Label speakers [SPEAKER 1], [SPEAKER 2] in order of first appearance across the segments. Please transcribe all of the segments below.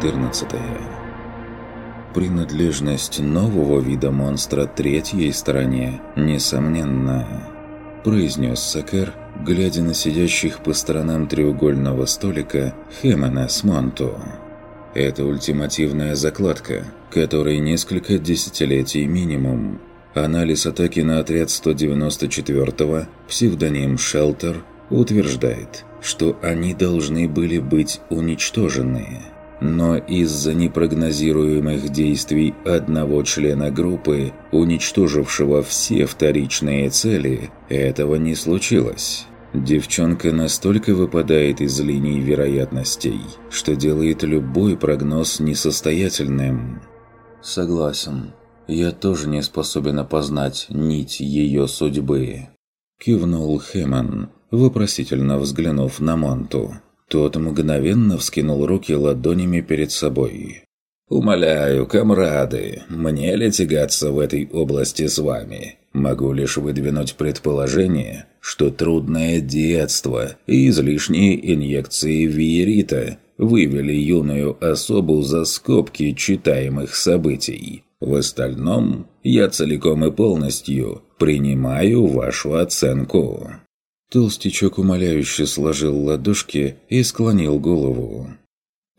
[SPEAKER 1] 14. Принадлежность нового вида монстра третьей стороне, несомненно, произнес Сакар, глядя на сидящих по сторонам треугольного столика Хэммона с Монту. Это ультимативная закладка, которой несколько десятилетий минимум. Анализ атаки на отряд 194-го, псевдоним «Шелтер», утверждает, что они должны были быть уничтожены. Но из-за непрогнозируемых действий одного члена группы, уничтожившего все вторичные цели, этого не случилось. Девчонка настолько выпадает из линий вероятностей, что делает любой прогноз несостоятельным. «Согласен. Я тоже не способен опознать нить ее судьбы», – кивнул Хэммон, вопросительно взглянув на Монту. Тот мгновенно вскинул руки ладонями перед собой. «Умоляю, комрады, мне ли тягаться в этой области с вами? Могу лишь выдвинуть предположение, что трудное детство и излишние инъекции виерита вывели юную особу за скобки читаемых событий. В остальном я целиком и полностью принимаю вашу оценку». Толстячок умоляюще сложил ладошки и склонил голову.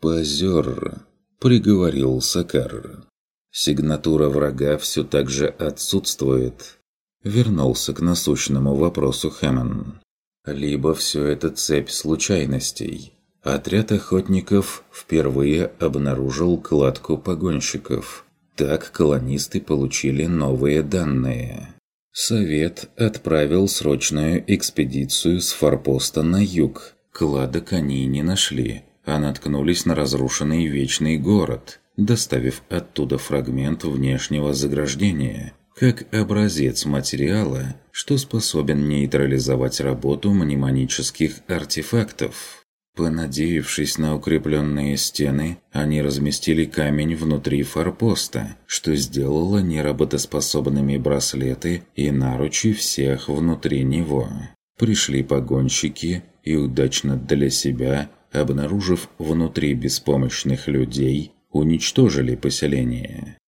[SPEAKER 1] «Позер», — приговорил Сакар. «Сигнатура врага все так же отсутствует». Вернулся к насущному вопросу Хэммон. «Либо все это цепь случайностей. Отряд охотников впервые обнаружил кладку погонщиков. Так колонисты получили новые данные. Совет отправил срочную экспедицию с форпоста на юг. Кладок они не нашли, а наткнулись на разрушенный Вечный город, доставив оттуда фрагмент внешнего заграждения, как образец материала, что способен нейтрализовать работу мнемонических артефактов. Понадеявшись на укрепленные стены, они разместили камень внутри форпоста, что сделало неработоспособными браслеты и наручи всех внутри него. Пришли погонщики и удачно для себя, обнаружив внутри беспомощных людей, уничтожили поселение.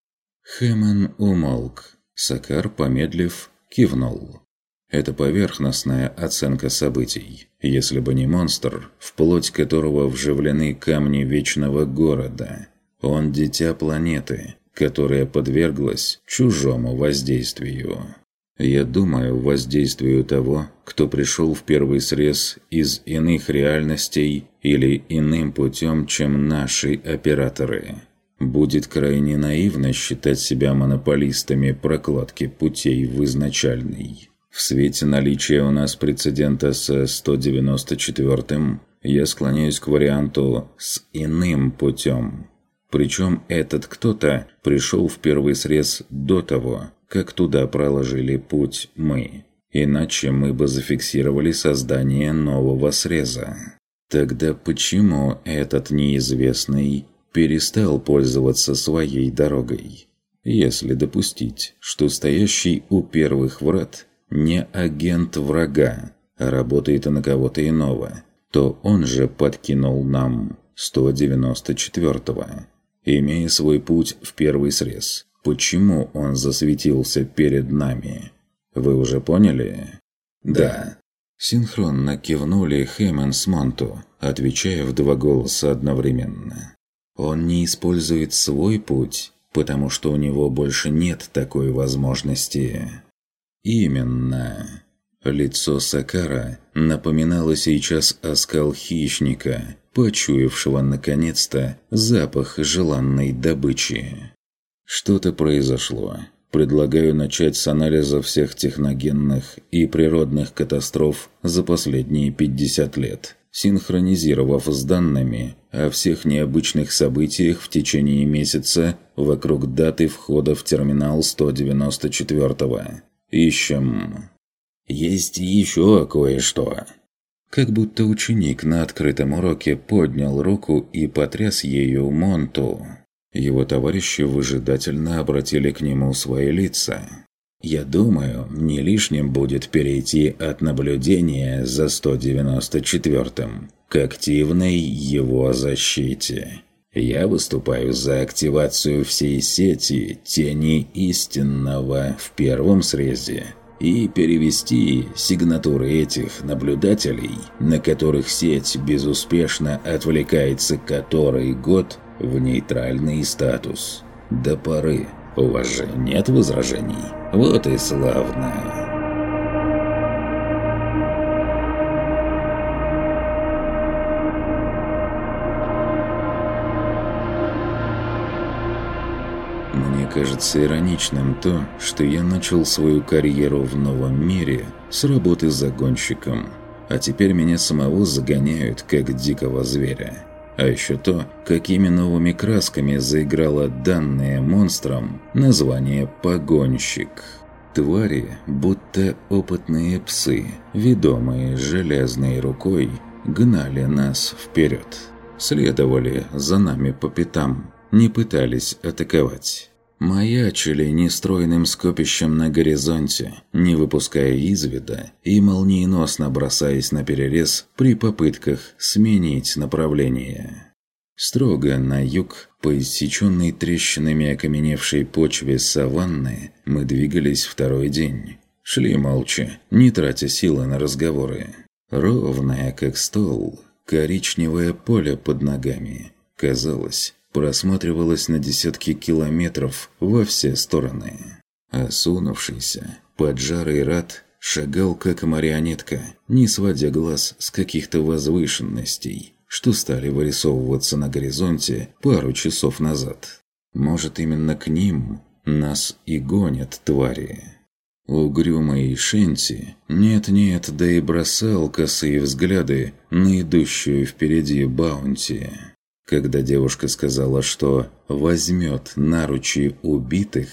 [SPEAKER 1] Хэмон умолк. Сакар, помедлив, кивнул. Это поверхностная оценка событий. Если бы не монстр, в плоть которого вживлены камни Вечного Города. Он дитя планеты, которая подверглась чужому воздействию. Я думаю, воздействию того, кто пришел в первый срез из иных реальностей или иным путем, чем наши операторы. Будет крайне наивно считать себя монополистами прокладки путей в изначальный. В свете наличия у нас прецедента с 194-м, я склоняюсь к варианту с иным путем. Причем этот кто-то пришел в первый срез до того, как туда проложили путь мы. Иначе мы бы зафиксировали создание нового среза. Тогда почему этот неизвестный перестал пользоваться своей дорогой? Если допустить, что стоящий у первых врат – не агент врага, а работает на кого-то иного, то он же подкинул нам 194-го, имея свой путь в первый срез. Почему он засветился перед нами? Вы уже поняли? Да. Синхронно кивнули Хэммон с Монту, отвечая в два голоса одновременно. Он не использует свой путь, потому что у него больше нет такой возможности. Именно. Лицо Сакара напоминало сейчас оскал хищника, почуявшего наконец-то запах желанной добычи. Что-то произошло. Предлагаю начать с анализа всех техногенных и природных катастроф за последние 50 лет, синхронизировав с данными о всех необычных событиях в течение месяца вокруг даты входа в терминал 194 -го. Ищем. Есть еще кое-что. Как будто ученик на открытом уроке поднял руку и потряс ею Монту. Его товарищи выжидательно обратили к нему свои лица. «Я думаю, не лишним будет перейти от наблюдения за 194-м к активной его защите. Я выступаю за активацию всей сети тени истинного в первом срезе и перевести сигнатуры этих наблюдателей, на которых сеть безуспешно отвлекается который год, в нейтральный статус. До поры. У вас же нет возражений? Вот и славно. Кажется ироничным то, что я начал свою карьеру в новом мире с работы загонщиком, а теперь меня самого загоняют как дикого зверя. А еще то, какими новыми красками заиграло данное монстром название «погонщик». Твари, будто опытные псы, ведомые железной рукой, гнали нас вперед. Следовали за нами по пятам, не пытались атаковать маячили нестройным скопищем на горизонте, не выпуская из вида и молниеносно бросаясь на перерез при попытках сменить направление. Строго на юг, по иссеченной трещинами окаменевшей почве саванны, мы двигались второй день. Шли молча, не тратя силы на разговоры. Ровное, как стол, коричневое поле под ногами. Казалось, просматривалась на десятки километров во все стороны. Осунувшийся, поджарый рад шагал как марионетка, не сводя глаз с каких-то возвышенностей, что стали вырисовываться на горизонте пару часов назад. Может, именно к ним нас и гонят твари. Угрюмый Шенти нет-нет, да и бросал косые взгляды на идущую впереди Баунти. Когда девушка сказала, что возьмет наручи убитых,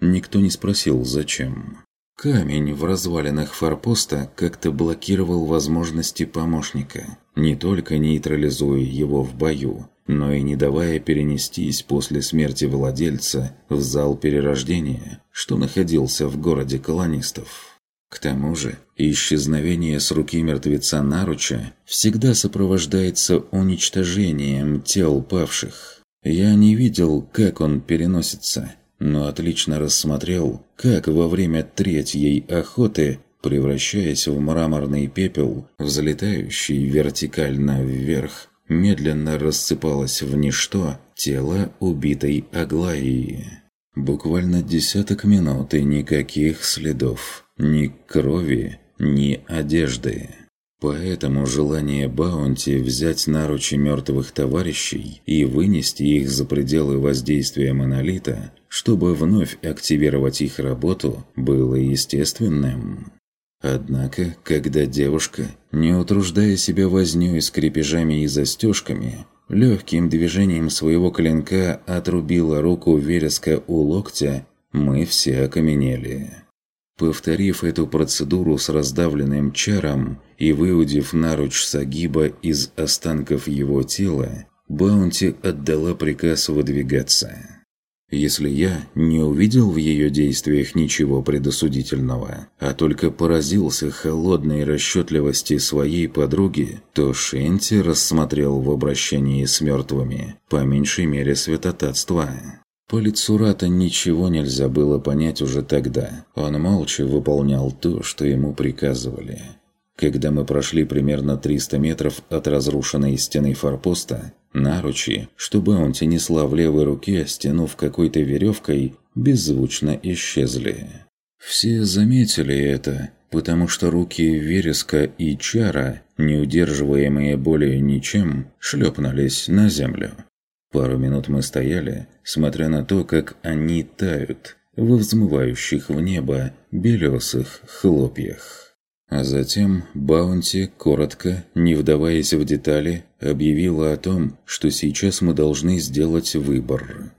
[SPEAKER 1] никто не спросил, зачем. Камень в развалинах форпоста как-то блокировал возможности помощника, не только нейтрализуя его в бою, но и не давая перенестись после смерти владельца в зал перерождения, что находился в городе колонистов. К тому же, исчезновение с руки мертвеца наруча всегда сопровождается уничтожением тел павших. Я не видел, как он переносится, но отлично рассмотрел, как во время третьей охоты, превращаясь в мраморный пепел, взлетающий вертикально вверх, медленно рассыпалось в ничто тело убитой Аглаи. Буквально десяток минут и никаких следов. Ни крови, ни одежды. Поэтому желание Баунти взять наручи мертвых товарищей и вынести их за пределы воздействия монолита, чтобы вновь активировать их работу, было естественным. Однако, когда девушка, не утруждая себя вознёй с крепежами и застежками, легким движением своего клинка отрубила руку вереска у локтя, мы все окаменели. Повторив эту процедуру с раздавленным чаром и выудив наруч Сагиба из останков его тела, Баунти отдала приказ выдвигаться. Если я не увидел в ее действиях ничего предосудительного, а только поразился холодной расчетливости своей подруги, то Шенти рассмотрел в обращении с мертвыми по меньшей мере святотатство. По лицу Рата ничего нельзя было понять уже тогда. Он молча выполнял то, что ему приказывали. Когда мы прошли примерно 300 метров от разрушенной стены форпоста, наручи, чтобы он несла в левой руке, стянув какой-то веревкой, беззвучно исчезли. Все заметили это, потому что руки Вереска и Чара, не удерживаемые более ничем, шлепнулись на землю. Пару минут мы стояли, смотря на то, как они тают во взмывающих в небо белесых хлопьях. А затем Баунти, коротко, не вдаваясь в детали, объявила о том, что сейчас мы должны сделать выбор.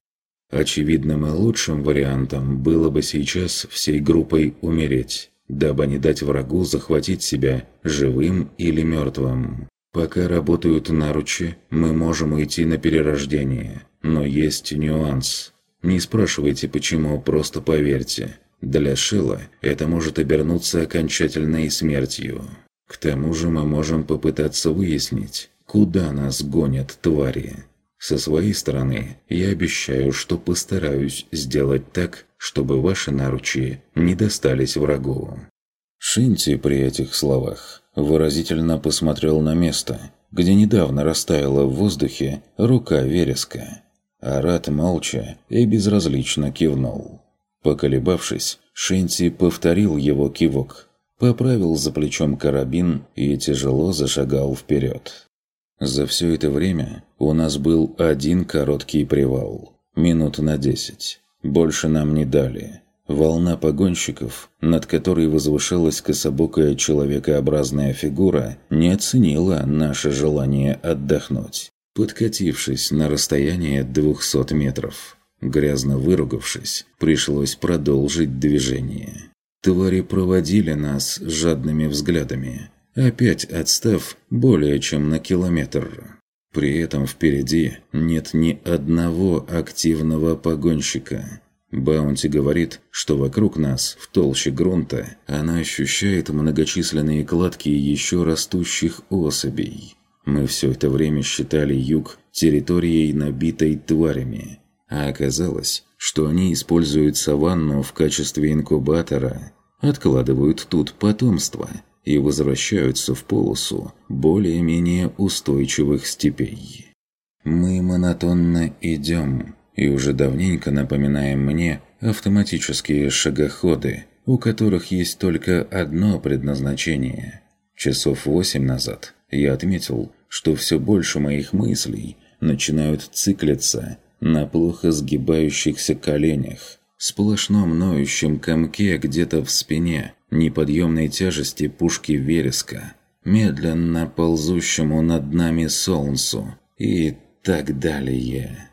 [SPEAKER 1] Очевидным и лучшим вариантом было бы сейчас всей группой умереть, дабы не дать врагу захватить себя живым или мертвым. Пока работают наручи, мы можем уйти на перерождение. Но есть нюанс. Не спрашивайте почему, просто поверьте. Для Шила это может обернуться окончательной смертью. К тому же мы можем попытаться выяснить, куда нас гонят твари. Со своей стороны, я обещаю, что постараюсь сделать так, чтобы ваши наручи не достались врагу». Шинти при этих словах выразительно посмотрел на место, где недавно растаяла в воздухе рука вереска. Арат молча и безразлично кивнул. Поколебавшись, Шинти повторил его кивок, поправил за плечом карабин и тяжело зашагал вперед. За все это время у нас был один короткий привал. Минут на десять. Больше нам не дали. Волна погонщиков, над которой возвышалась кособокая человекообразная фигура, не оценила наше желание отдохнуть, подкатившись на расстояние 200 метров. Грязно выругавшись, пришлось продолжить движение. Твари проводили нас жадными взглядами, опять отстав более чем на километр. При этом впереди нет ни одного активного погонщика – Баунти говорит, что вокруг нас, в толще грунта, она ощущает многочисленные кладки еще растущих особей. Мы все это время считали юг территорией, набитой тварями. А оказалось, что они используют саванну в качестве инкубатора, откладывают тут потомство и возвращаются в полосу более-менее устойчивых степей. Мы монотонно идем, и уже давненько напоминаем мне автоматические шагоходы, у которых есть только одно предназначение. Часов восемь назад я отметил, что все больше моих мыслей начинают циклиться на плохо сгибающихся коленях, сплошном ноющем комке где-то в спине, неподъемной тяжести пушки вереска, медленно ползущему над нами солнцу и так далее.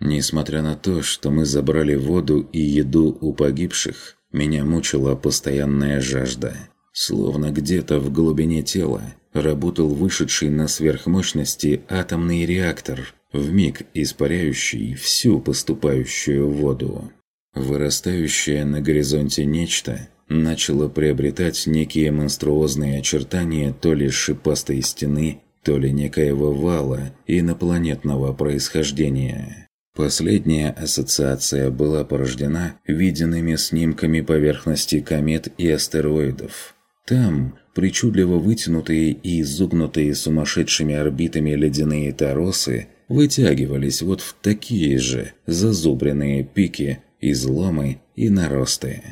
[SPEAKER 1] Несмотря на то, что мы забрали воду и еду у погибших, меня мучила постоянная жажда. Словно где-то в глубине тела работал вышедший на сверхмощности атомный реактор, вмиг испаряющий всю поступающую воду. Вырастающее на горизонте нечто начало приобретать некие монструозные очертания то ли шипастой стены, то ли некоего вала инопланетного происхождения. Последняя ассоциация была порождена виденными снимками поверхности комет и астероидов. Там причудливо вытянутые и изогнутые сумасшедшими орбитами ледяные торосы вытягивались вот в такие же зазубренные пики, изломы и наросты.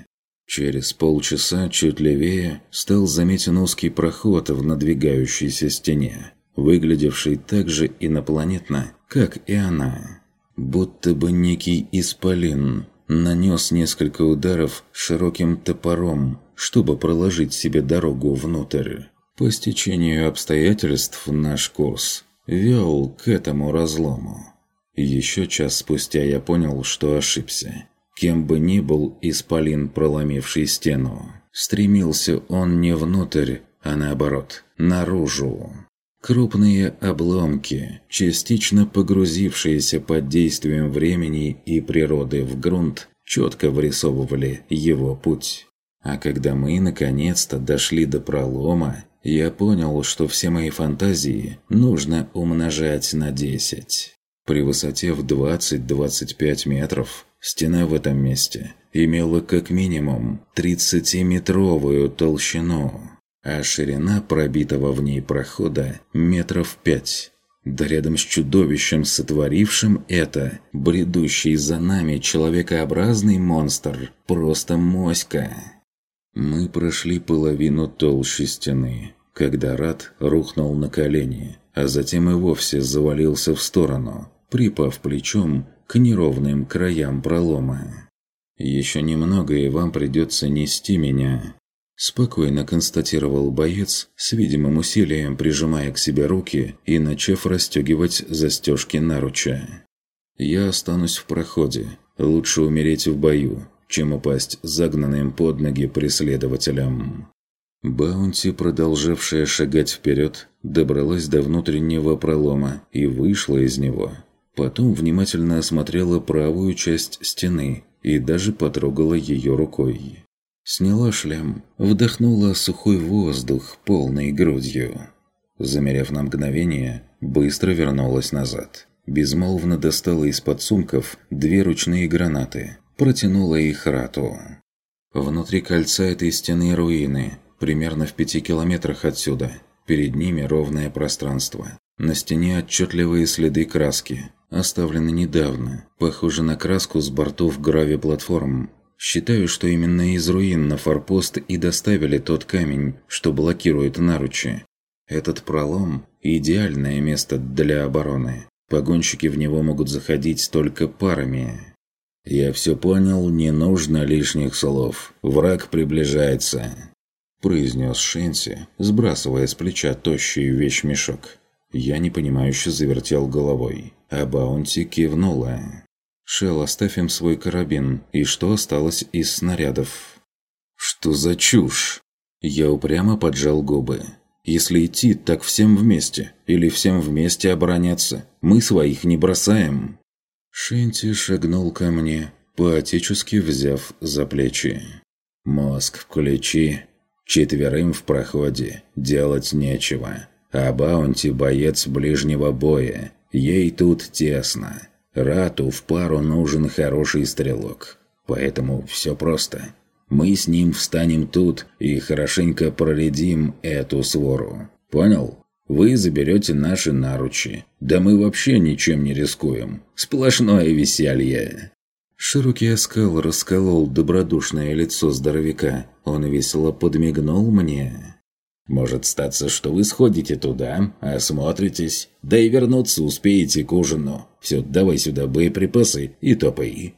[SPEAKER 1] Через полчаса чуть левее стал заметен узкий проход в надвигающейся стене, выглядевший так же инопланетно, как и она будто бы некий исполин, нанес несколько ударов широким топором, чтобы проложить себе дорогу внутрь. По стечению обстоятельств наш курс вел к этому разлому. Еще час спустя я понял, что ошибся. Кем бы ни был исполин, проломивший стену, стремился он не внутрь, а наоборот, наружу. Крупные обломки, частично погрузившиеся под действием времени и природы в грунт, четко вырисовывали его путь. А когда мы наконец-то дошли до пролома, я понял, что все мои фантазии нужно умножать на 10. При высоте в 20-25 метров стена в этом месте имела как минимум 30-метровую толщину а ширина пробитого в ней прохода метров пять. Да рядом с чудовищем, сотворившим это, бредущий за нами человекообразный монстр, просто моська. Мы прошли половину толщи стены, когда Рад рухнул на колени, а затем и вовсе завалился в сторону, припав плечом к неровным краям пролома. «Еще немного, и вам придется нести меня», Спокойно констатировал боец, с видимым усилием прижимая к себе руки и начав расстегивать застежки наруча. «Я останусь в проходе. Лучше умереть в бою, чем упасть загнанным под ноги преследователям». Баунти, продолжавшая шагать вперед, добралась до внутреннего пролома и вышла из него. Потом внимательно осмотрела правую часть стены и даже потрогала ее рукой. Сняла шлем, вдохнула сухой воздух полной грудью. Замерев на мгновение, быстро вернулась назад. безмолвно достала из-под сумков две ручные гранаты, протянула их Рату. Внутри кольца этой стены руины, примерно в пяти километрах отсюда. Перед ними ровное пространство. На стене отчетливые следы краски, оставлены недавно, похоже на краску с бортов грави-платформ. Считаю, что именно из руин на форпост и доставили тот камень, что блокирует наручи. Этот пролом – идеальное место для обороны. Погонщики в него могут заходить только парами. «Я все понял, не нужно лишних слов. Враг приближается», – произнес Шенси, сбрасывая с плеча тощий вещмешок. Я непонимающе завертел головой, а Баунти кивнула. «Шел, оставь им свой карабин, и что осталось из снарядов?» «Что за чушь?» Я упрямо поджал губы. Если идти, так всем вместе. Или всем вместе обороняться. Мы своих не бросаем». Шенти шагнул ко мне, поотечески взяв за плечи. «Мозг включи. Четверым в проходе. Делать нечего. А Баунти – боец ближнего боя. Ей тут тесно. Рату в пару нужен хороший стрелок. Поэтому все просто. Мы с ним встанем тут и хорошенько проредим эту свору. Понял? Вы заберете наши наручи. Да мы вообще ничем не рискуем. Сплошное веселье. Широкий оскал расколол добродушное лицо здоровяка. Он весело подмигнул мне. «Может статься, что вы сходите туда, осмотритесь, да и вернуться успеете к ужину. Все, давай сюда боеприпасы и топай».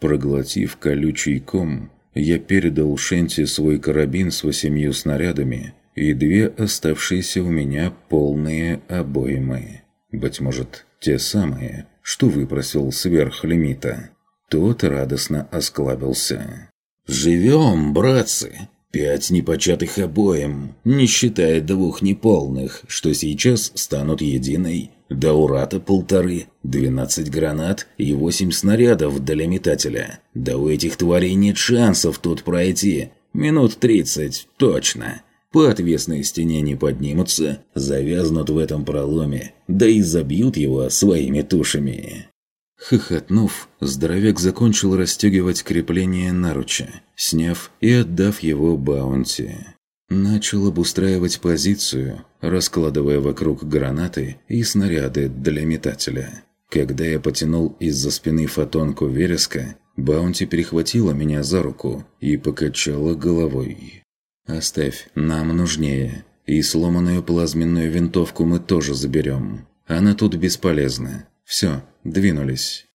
[SPEAKER 1] Проглотив колючий ком, я передал Шенти свой карабин с восемью снарядами и две оставшиеся у меня полные обоймы. Быть может, те самые, что выпросил сверх лимита. Тот радостно осклабился. «Живем, братцы! Пять непочатых обоим, не считая двух неполных, что сейчас станут единой. До урата полторы, двенадцать гранат и восемь снарядов для метателя. Да у этих тварей нет шансов тут пройти. Минут тридцать, точно. По отвесной стене не поднимутся, завязнут в этом проломе, да и забьют его своими тушами. Хохотнув, здоровяк закончил расстегивать крепление наруча, сняв и отдав его Баунти. Начал обустраивать позицию, раскладывая вокруг гранаты и снаряды для метателя. Когда я потянул из-за спины фотонку вереска, Баунти перехватила меня за руку и покачала головой. «Оставь, нам нужнее. И сломанную плазменную винтовку мы тоже заберем. Она тут бесполезна. Все, двинулись.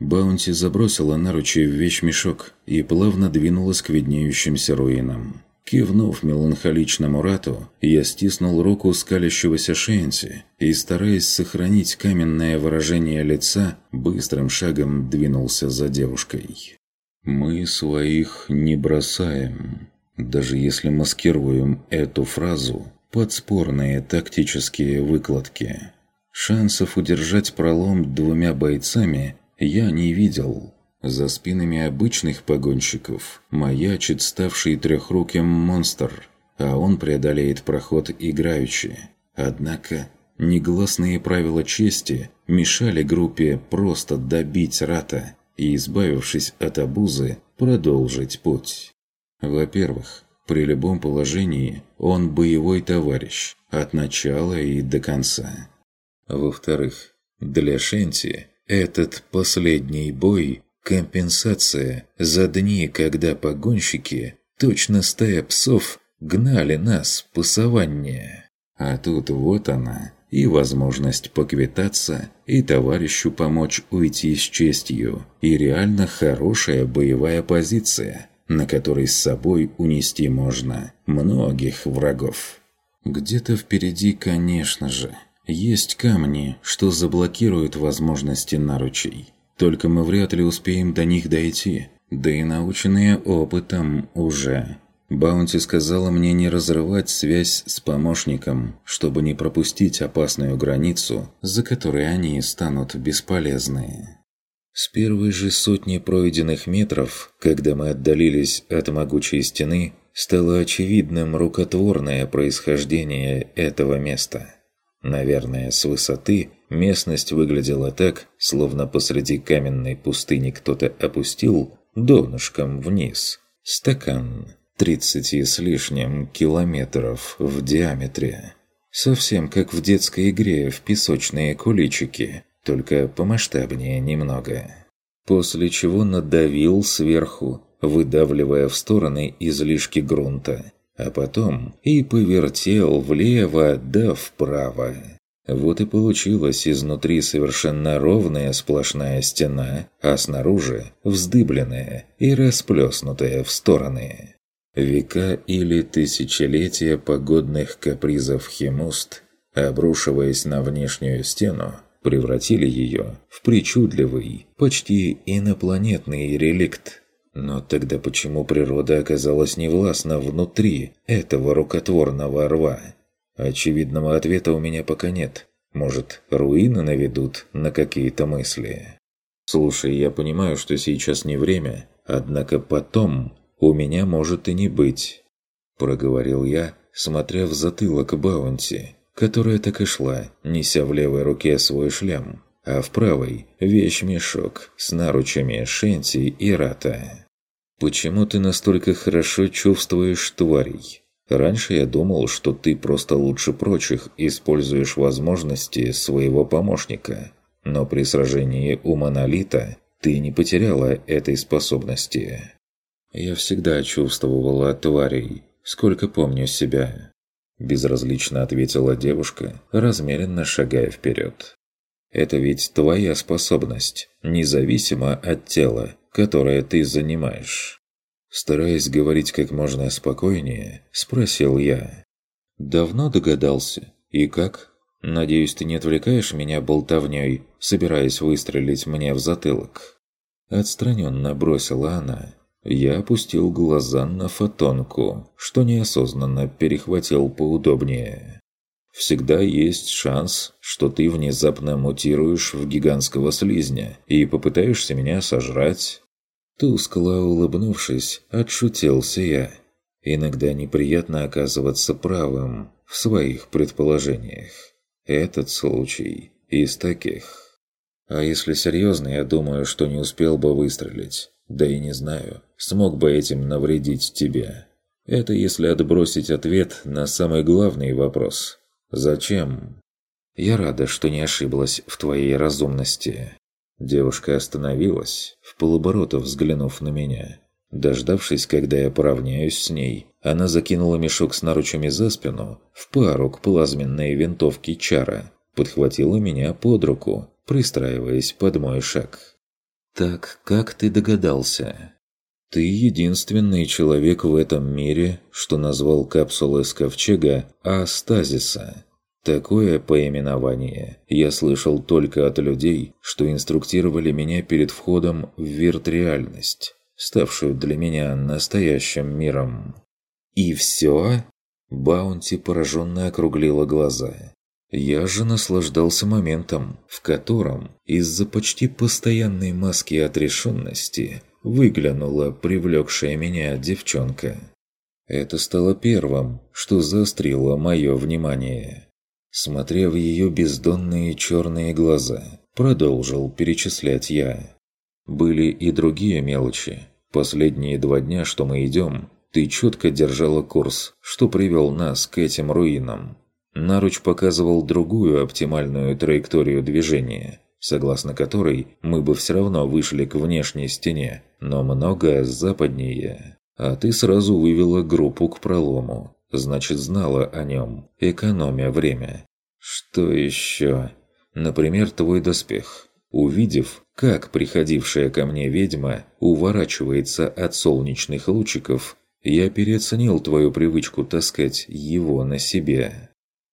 [SPEAKER 1] Баунти забросила наручи в вещмешок и плавно двинулась к виднеющимся руинам. Кивнув меланхоличному рату, я стиснул руку скалящегося Шенси и, стараясь сохранить каменное выражение лица, быстрым шагом двинулся за девушкой. «Мы своих не бросаем», даже если маскируем эту фразу под спорные тактические выкладки. Шансов удержать пролом двумя бойцами я не видел. За спинами обычных погонщиков маячит ставший трехруким монстр, а он преодолеет проход играючи. Однако негласные правила чести мешали группе просто добить Рата и, избавившись от обузы, продолжить путь. Во-первых, при любом положении он боевой товарищ от начала и до конца. Во-вторых, для Шенти этот последний бой – компенсация за дни, когда погонщики, точно стая псов, гнали нас по саванне. А тут вот она, и возможность поквитаться, и товарищу помочь уйти с честью, и реально хорошая боевая позиция, на которой с собой унести можно многих врагов. Где-то впереди, конечно же, есть камни, что заблокируют возможности наручей. Только мы вряд ли успеем до них дойти. Да и наученные опытом уже. Баунти сказала мне не разрывать связь с помощником, чтобы не пропустить опасную границу, за которой они станут бесполезны. С первой же сотни пройденных метров, когда мы отдалились от могучей стены, стало очевидным рукотворное происхождение этого места – Наверное, с высоты местность выглядела так, словно посреди каменной пустыни кто-то опустил донышком вниз стакан тридцати с лишним километров в диаметре. Совсем как в детской игре в песочные куличики, только помасштабнее немного. После чего надавил сверху, выдавливая в стороны излишки грунта, а потом и повертел влево да вправо. Вот и получилась изнутри совершенно ровная сплошная стена, а снаружи вздыбленная и расплеснутая в стороны. Века или тысячелетия погодных капризов Химуст, обрушиваясь на внешнюю стену, превратили ее в причудливый, почти инопланетный реликт. Но тогда почему природа оказалась невластна внутри этого рукотворного рва? Очевидного ответа у меня пока нет. Может, руины наведут на какие-то мысли? Слушай, я понимаю, что сейчас не время, однако потом у меня может и не быть. Проговорил я, смотря в затылок Баунти, которая так и шла, неся в левой руке свой шлем, а в правой – вещь-мешок с наручами Шенти и Рата. «Почему ты настолько хорошо чувствуешь тварей?» Раньше я думал, что ты просто лучше прочих используешь возможности своего помощника. Но при сражении у Монолита ты не потеряла этой способности. Я всегда чувствовала тварей, сколько помню себя. Безразлично ответила девушка, размеренно шагая вперед. Это ведь твоя способность, независимо от тела, которое ты занимаешь. Стараясь говорить как можно спокойнее, спросил я. «Давно догадался? И как? Надеюсь, ты не отвлекаешь меня болтовней, собираясь выстрелить мне в затылок?» Отстраненно бросила она. Я опустил глаза на фотонку, что неосознанно перехватил поудобнее. Всегда есть шанс, что ты внезапно мутируешь в гигантского слизня и попытаешься меня сожрать. Тускло улыбнувшись, отшутился я. Иногда неприятно оказываться правым в своих предположениях. Этот случай из таких. А если серьезно, я думаю, что не успел бы выстрелить. Да и не знаю, смог бы этим навредить тебе. Это если отбросить ответ на самый главный вопрос. Зачем? Я рада, что не ошиблась в твоей разумности. Девушка остановилась, в полоборота взглянув на меня. Дождавшись, когда я поравняюсь с ней, она закинула мешок с наручами за спину в пару к плазменной винтовке Чара, подхватила меня под руку, пристраиваясь под мой шаг. «Так как ты догадался?» «Ты единственный человек в этом мире, что назвал капсулы с ковчега Астазиса. Такое поименование я слышал только от людей, что инструктировали меня перед входом в виртреальность, ставшую для меня настоящим миром. «И все?» Баунти пораженно округлила глаза. Я же наслаждался моментом, в котором из-за почти постоянной маски отрешенности выглянула привлекшая меня девчонка. Это стало первым, что заострило мое внимание смотря в ее бездонные черные глаза. Продолжил перечислять я. Были и другие мелочи. Последние два дня, что мы идем, ты четко держала курс, что привел нас к этим руинам. Наруч показывал другую оптимальную траекторию движения, согласно которой мы бы все равно вышли к внешней стене, но много западнее. А ты сразу вывела группу к пролому, значит знала о нем, экономя время. Что еще? Например, твой доспех. Увидев, как приходившая ко мне ведьма уворачивается от солнечных лучиков, я переоценил твою привычку таскать его на себе.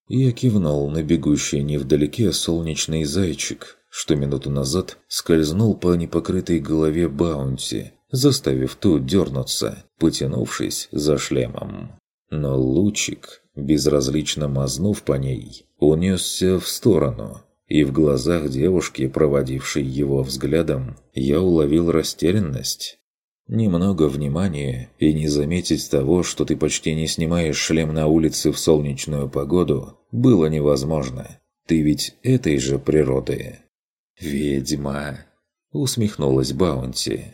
[SPEAKER 1] Я кивнул на бегущий невдалеке солнечный зайчик, что минуту назад скользнул по непокрытой голове Баунти, заставив ту дернуться, потянувшись за шлемом. Но лучик, безразлично мазнув по ней, унесся в сторону, и в глазах девушки, проводившей его взглядом, я уловил растерянность. Немного внимания и не заметить того, что ты почти не снимаешь шлем на улице в солнечную погоду, было невозможно. Ты ведь этой же природы». «Ведьма!» – усмехнулась Баунти.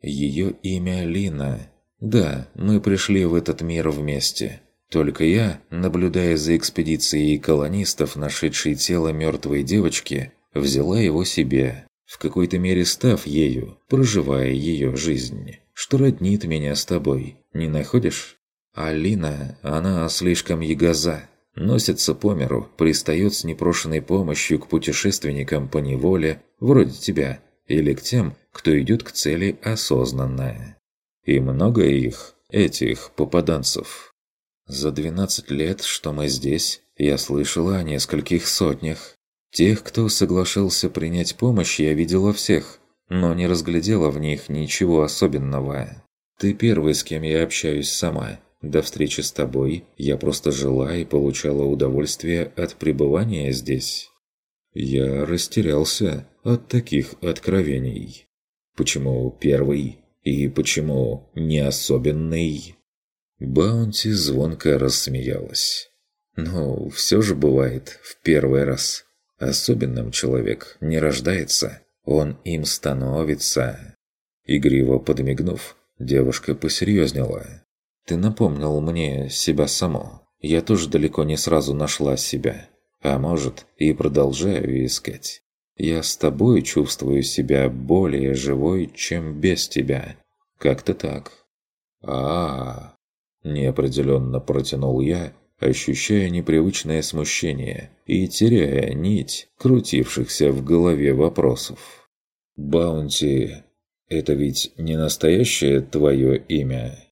[SPEAKER 1] «Ее имя Лина. Да, мы пришли в этот мир вместе. Только я, наблюдая за экспедицией колонистов, нашедшей тело мертвой девочки, взяла его себе, в какой-то мере став ею, проживая ее жизнь, что роднит меня с тобой, не находишь? Алина, она слишком ягоза, носится по миру, пристает с непрошенной помощью к путешественникам по неволе, вроде тебя, или к тем, кто идет к цели осознанно. И много их, этих попаданцев. За 12 лет, что мы здесь, я слышала о нескольких сотнях. Тех, кто соглашался принять помощь, я видела всех, но не разглядела в них ничего особенного. Ты первый, с кем я общаюсь сама. До встречи с тобой я просто жила и получала удовольствие от пребывания здесь. Я растерялся от таких откровений. Почему первый и почему не особенный? Баунти звонко рассмеялась. «Ну, все же бывает в первый раз. Особенным человек не рождается, он им становится». Игриво подмигнув, девушка посерьезнела. «Ты напомнил мне себя само. Я тоже далеко не сразу нашла себя. А может, и продолжаю искать. Я с тобой чувствую себя более живой, чем без тебя. Как-то так». «А-а-а!» Неопределенно протянул я, ощущая непривычное смущение и теряя нить крутившихся в голове вопросов. «Баунти, это ведь не настоящее твое имя?»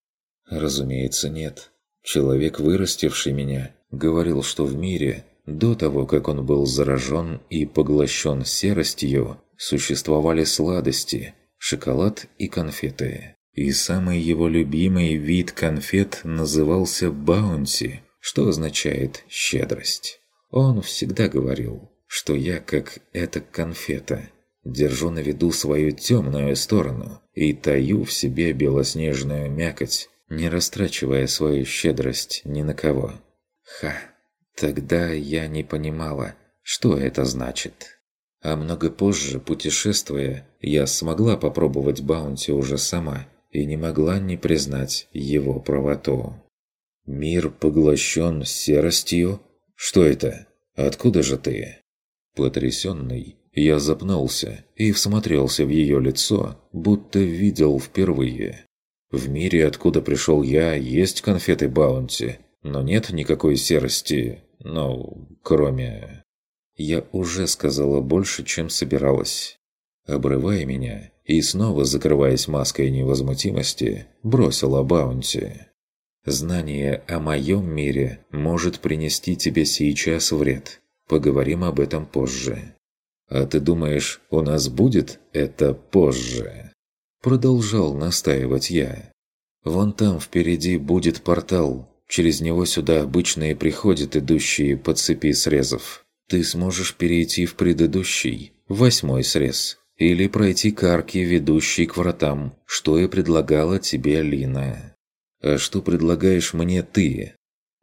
[SPEAKER 1] «Разумеется, нет. Человек, вырастивший меня, говорил, что в мире, до того, как он был заражен и поглощен серостью, существовали сладости, шоколад и конфеты. И самый его любимый вид конфет назывался «баунти», что означает «щедрость». Он всегда говорил, что я как эта конфета, держу на виду свою темную сторону и таю в себе белоснежную мякоть, не растрачивая свою щедрость ни на кого. Ха! Тогда я не понимала, что это значит. А много позже, путешествуя, я смогла попробовать баунти уже сама – и не могла не признать его правоту. «Мир поглощен серостью? Что это? Откуда же ты?» Потрясенный, я запнулся и всмотрелся в ее лицо, будто видел впервые. В мире, откуда пришел я, есть конфеты Баунти, но нет никакой серости, ну, кроме... Я уже сказала больше, чем собиралась. Обрывая меня, и снова, закрываясь маской невозмутимости, бросила Баунти. «Знание о моем мире может принести тебе сейчас вред. Поговорим об этом позже». «А ты думаешь, у нас будет это позже?» Продолжал настаивать я. «Вон там впереди будет портал. Через него сюда обычные приходят, идущие по цепи срезов. Ты сможешь перейти в предыдущий, восьмой срез или пройти к арке, ведущей к вратам, что и предлагала тебе Лина. А что предлагаешь мне ты?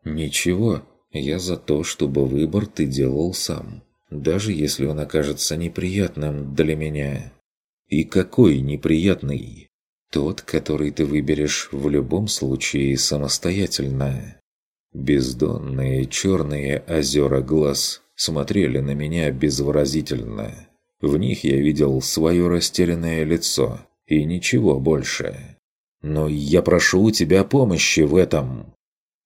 [SPEAKER 1] Ничего, я за то, чтобы выбор ты делал сам, даже если он окажется неприятным для меня. И какой неприятный? Тот, который ты выберешь в любом случае самостоятельно. Бездонные черные озера глаз смотрели на меня безвыразительно. В них я видел свое растерянное лицо и ничего больше. Но я прошу у тебя помощи в этом.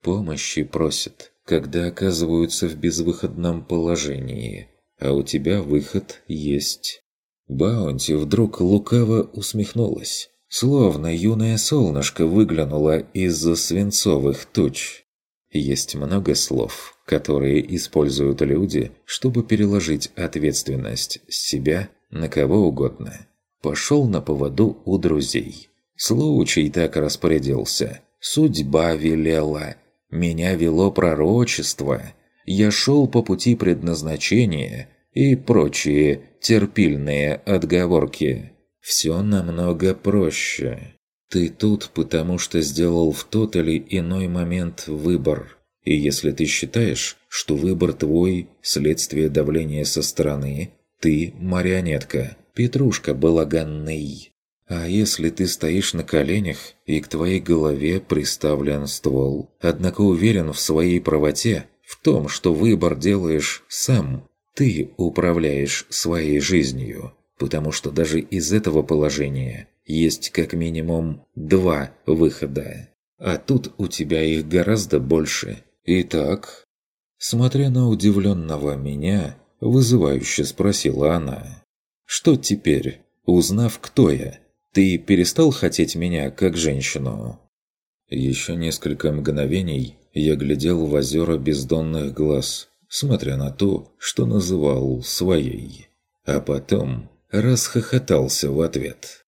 [SPEAKER 1] Помощи просят, когда оказываются в безвыходном положении, а у тебя выход есть. Баунти вдруг лукаво усмехнулась, словно юное солнышко выглянуло из-за свинцовых туч. Есть много слов, которые используют люди, чтобы переложить ответственность с себя на кого угодно. Пошел на поводу у друзей. Случай так распорядился. Судьба велела. Меня вело пророчество. Я шел по пути предназначения и прочие терпильные отговорки. Все намного проще. Ты тут, потому что сделал в тот или иной момент выбор. И если ты считаешь, что выбор твой – следствие давления со стороны, ты – марионетка, петрушка балаганный. А если ты стоишь на коленях, и к твоей голове приставлен ствол, однако уверен в своей правоте, в том, что выбор делаешь сам, ты управляешь своей жизнью, потому что даже из этого положения есть как минимум два выхода. А тут у тебя их гораздо больше. Итак, смотря на удивленного меня, вызывающе спросила она. «Что теперь, узнав, кто я, ты перестал хотеть меня как женщину?» Еще несколько мгновений я глядел в озера бездонных глаз, смотря на то, что называл своей. А потом расхохотался в ответ.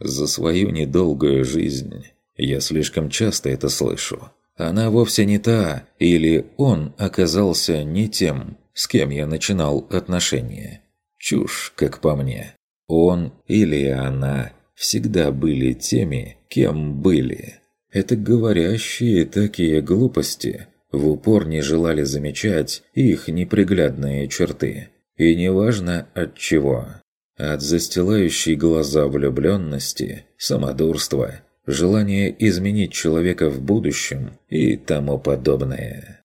[SPEAKER 1] За свою недолгую жизнь я слишком часто это слышу. Она вовсе не та, или он оказался не тем, с кем я начинал отношения. Чушь, как по мне. Он или она всегда были теми, кем были. Это говорящие такие глупости в упор не желали замечать их неприглядные черты. И неважно от чего. От застилающей глаза влюбленности, самодурства, желания изменить человека в будущем и тому подобное.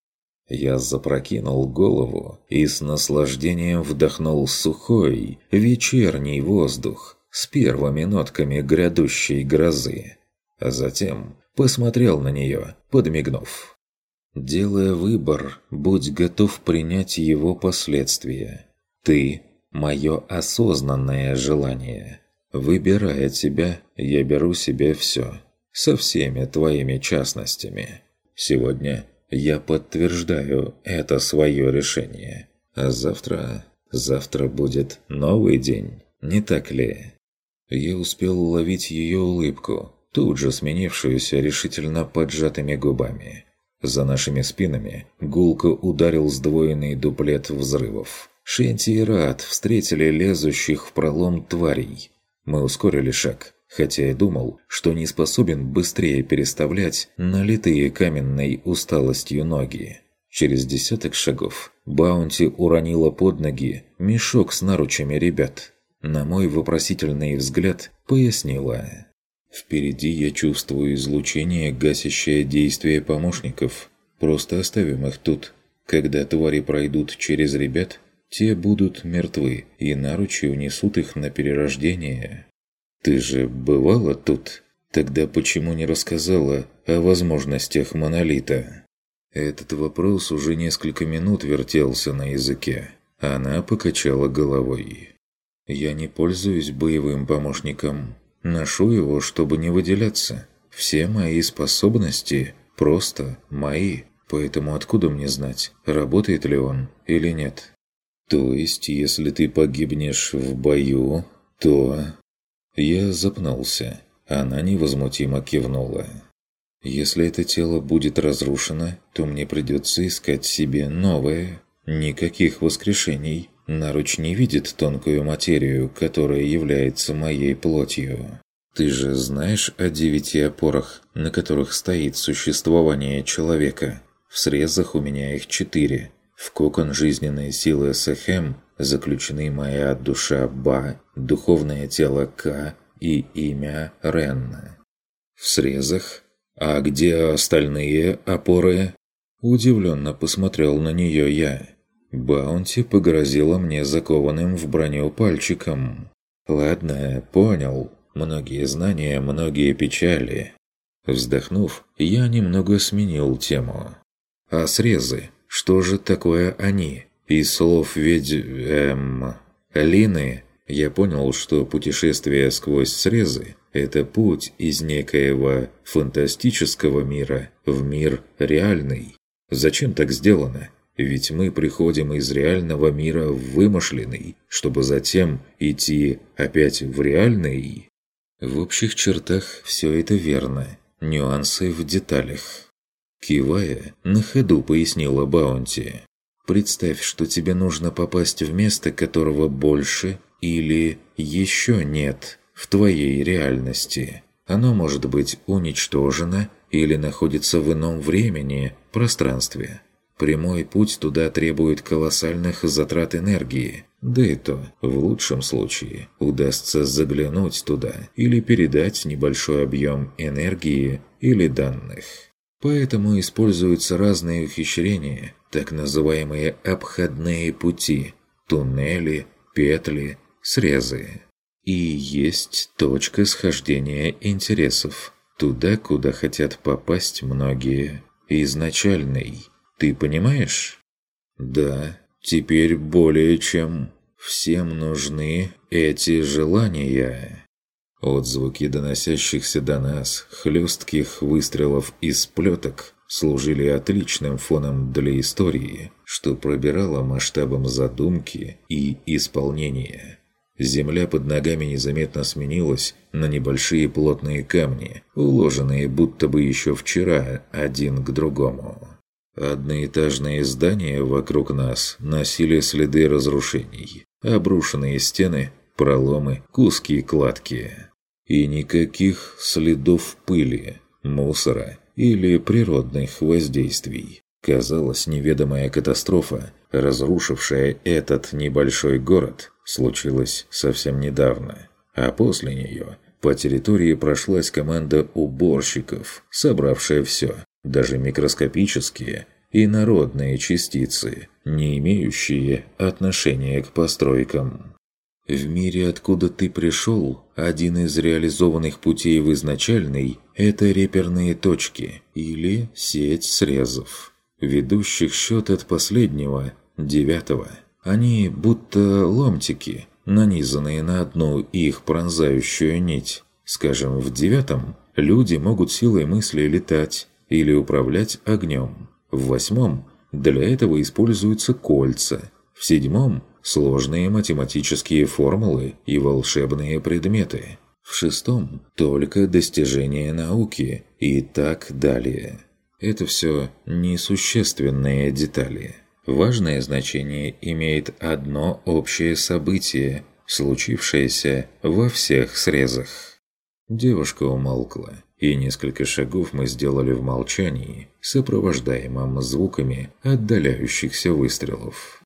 [SPEAKER 1] Я запрокинул голову и с наслаждением вдохнул сухой, вечерний воздух с первыми нотками грядущей грозы. А затем посмотрел на нее, подмигнув. Делая выбор, будь готов принять его последствия. Ты – мое осознанное желание. Выбирая тебя, я беру себе все. Со всеми твоими частностями. Сегодня я подтверждаю это свое решение. А завтра... Завтра будет новый день, не так ли? Я успел уловить ее улыбку, тут же сменившуюся решительно поджатыми губами. За нашими спинами гулко ударил сдвоенный дуплет взрывов. Шенти и Рад встретили лезущих в пролом тварей. Мы ускорили шаг, хотя и думал, что не способен быстрее переставлять налитые каменной усталостью ноги. Через десяток шагов Баунти уронила под ноги мешок с наручами ребят. На мой вопросительный взгляд пояснила. «Впереди я чувствую излучение, гасящее действие помощников. Просто оставим их тут. Когда твари пройдут через ребят, те будут мертвы, и наручи унесут их на перерождение». «Ты же бывала тут? Тогда почему не рассказала о возможностях монолита?» Этот вопрос уже несколько минут вертелся на языке. Она покачала головой. «Я не пользуюсь боевым помощником. Ношу его, чтобы не выделяться. Все мои способности просто мои. Поэтому откуда мне знать, работает ли он или нет?» «То есть, если ты погибнешь в бою, то...» Я запнулся. Она невозмутимо кивнула. «Если это тело будет разрушено, то мне придется искать себе новое. Никаких воскрешений. Наруч не видит тонкую материю, которая является моей плотью. Ты же знаешь о девяти опорах, на которых стоит существование человека? В срезах у меня их четыре. В кокон жизненной силы Сахем заключены моя душа Ба, духовное тело К и имя Ренна. В срезах? А где остальные опоры? Удивленно посмотрел на нее я. Баунти погрозила мне закованным в броню пальчиком. «Ладно, понял. Многие знания, многие печали». Вздохнув, я немного сменил тему. «А срезы? Что же такое они?» Из слов ведь... эм... Лины я понял, что путешествие сквозь срезы – это путь из некоего фантастического мира в мир реальный. Зачем так сделано? Ведь мы приходим из реального мира в вымышленный, чтобы затем идти опять в реальный. В общих чертах все это верно, нюансы в деталях. Кивая, на ходу пояснила Баунти. Представь, что тебе нужно попасть в место, которого больше или еще нет в твоей реальности. Оно может быть уничтожено или находится в ином времени, пространстве. Прямой путь туда требует колоссальных затрат энергии. Да и то, в лучшем случае, удастся заглянуть туда или передать небольшой объем энергии или данных. Поэтому используются разные ухищрения, так называемые обходные пути, туннели, петли, срезы. И есть точка схождения интересов, туда, куда хотят попасть многие. Изначальный. Ты понимаешь? Да, теперь более чем. Всем нужны эти желания. Отзвуки доносящихся до нас хлестких выстрелов из плеток служили отличным фоном для истории, что пробирало масштабом задумки и исполнения. Земля под ногами незаметно сменилась на небольшие плотные камни, уложенные будто бы еще вчера один к другому. Одноэтажные здания вокруг нас носили следы разрушений, обрушенные стены, проломы, куски кладки. И никаких следов пыли, мусора или природных воздействий. Казалось, неведомая катастрофа, разрушившая этот небольшой город, случилась совсем недавно. А после нее по территории прошлась команда уборщиков, собравшая все, даже микроскопические и народные частицы, не имеющие отношения к постройкам. В мире, откуда ты пришел, один из реализованных путей в изначальный – это реперные точки или сеть срезов, ведущих счет от последнего, девятого. Они будто ломтики, нанизанные на одну их пронзающую нить. Скажем, в девятом люди могут силой мысли летать или управлять огнем. В восьмом для этого используются кольца. В седьмом сложные математические формулы и волшебные предметы. В шестом – только достижения науки и так далее. Это все несущественные детали. Важное значение имеет одно общее событие, случившееся во всех срезах. Девушка умолкла, и несколько шагов мы сделали в молчании, сопровождаемом звуками отдаляющихся выстрелов.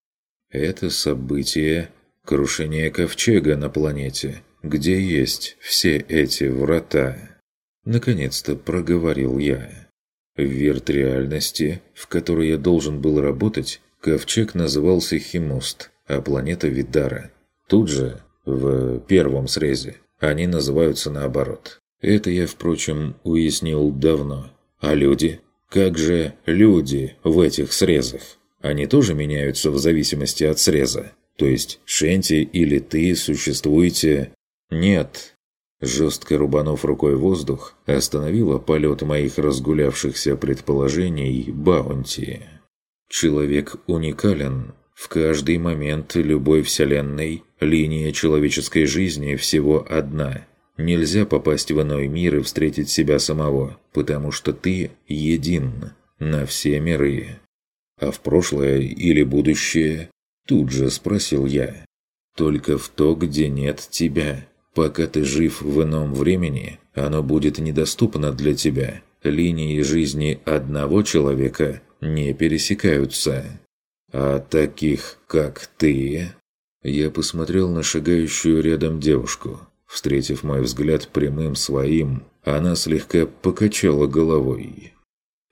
[SPEAKER 1] Это событие – крушение ковчега на планете, где есть все эти врата. Наконец-то проговорил я. В вирт-реальности, в которой я должен был работать, ковчег назывался Химост, а планета Видара. Тут же, в первом срезе, они называются наоборот. Это я, впрочем, уяснил давно. А люди? Как же люди в этих срезах? Они тоже меняются в зависимости от среза. То есть Шенти или ты существуете... Нет. Жестко рубанув рукой воздух, остановила полет моих разгулявшихся предположений Баунти. Человек уникален. В каждый момент любой вселенной линия человеческой жизни всего одна. Нельзя попасть в иной мир и встретить себя самого, потому что ты един на все миры. А в прошлое или будущее? Тут же спросил я. Только в то, где нет тебя. Пока ты жив в ином времени, оно будет недоступно для тебя. Линии жизни одного человека не пересекаются. А таких, как ты... Я посмотрел на шагающую рядом девушку. Встретив мой взгляд прямым своим, она слегка покачала головой.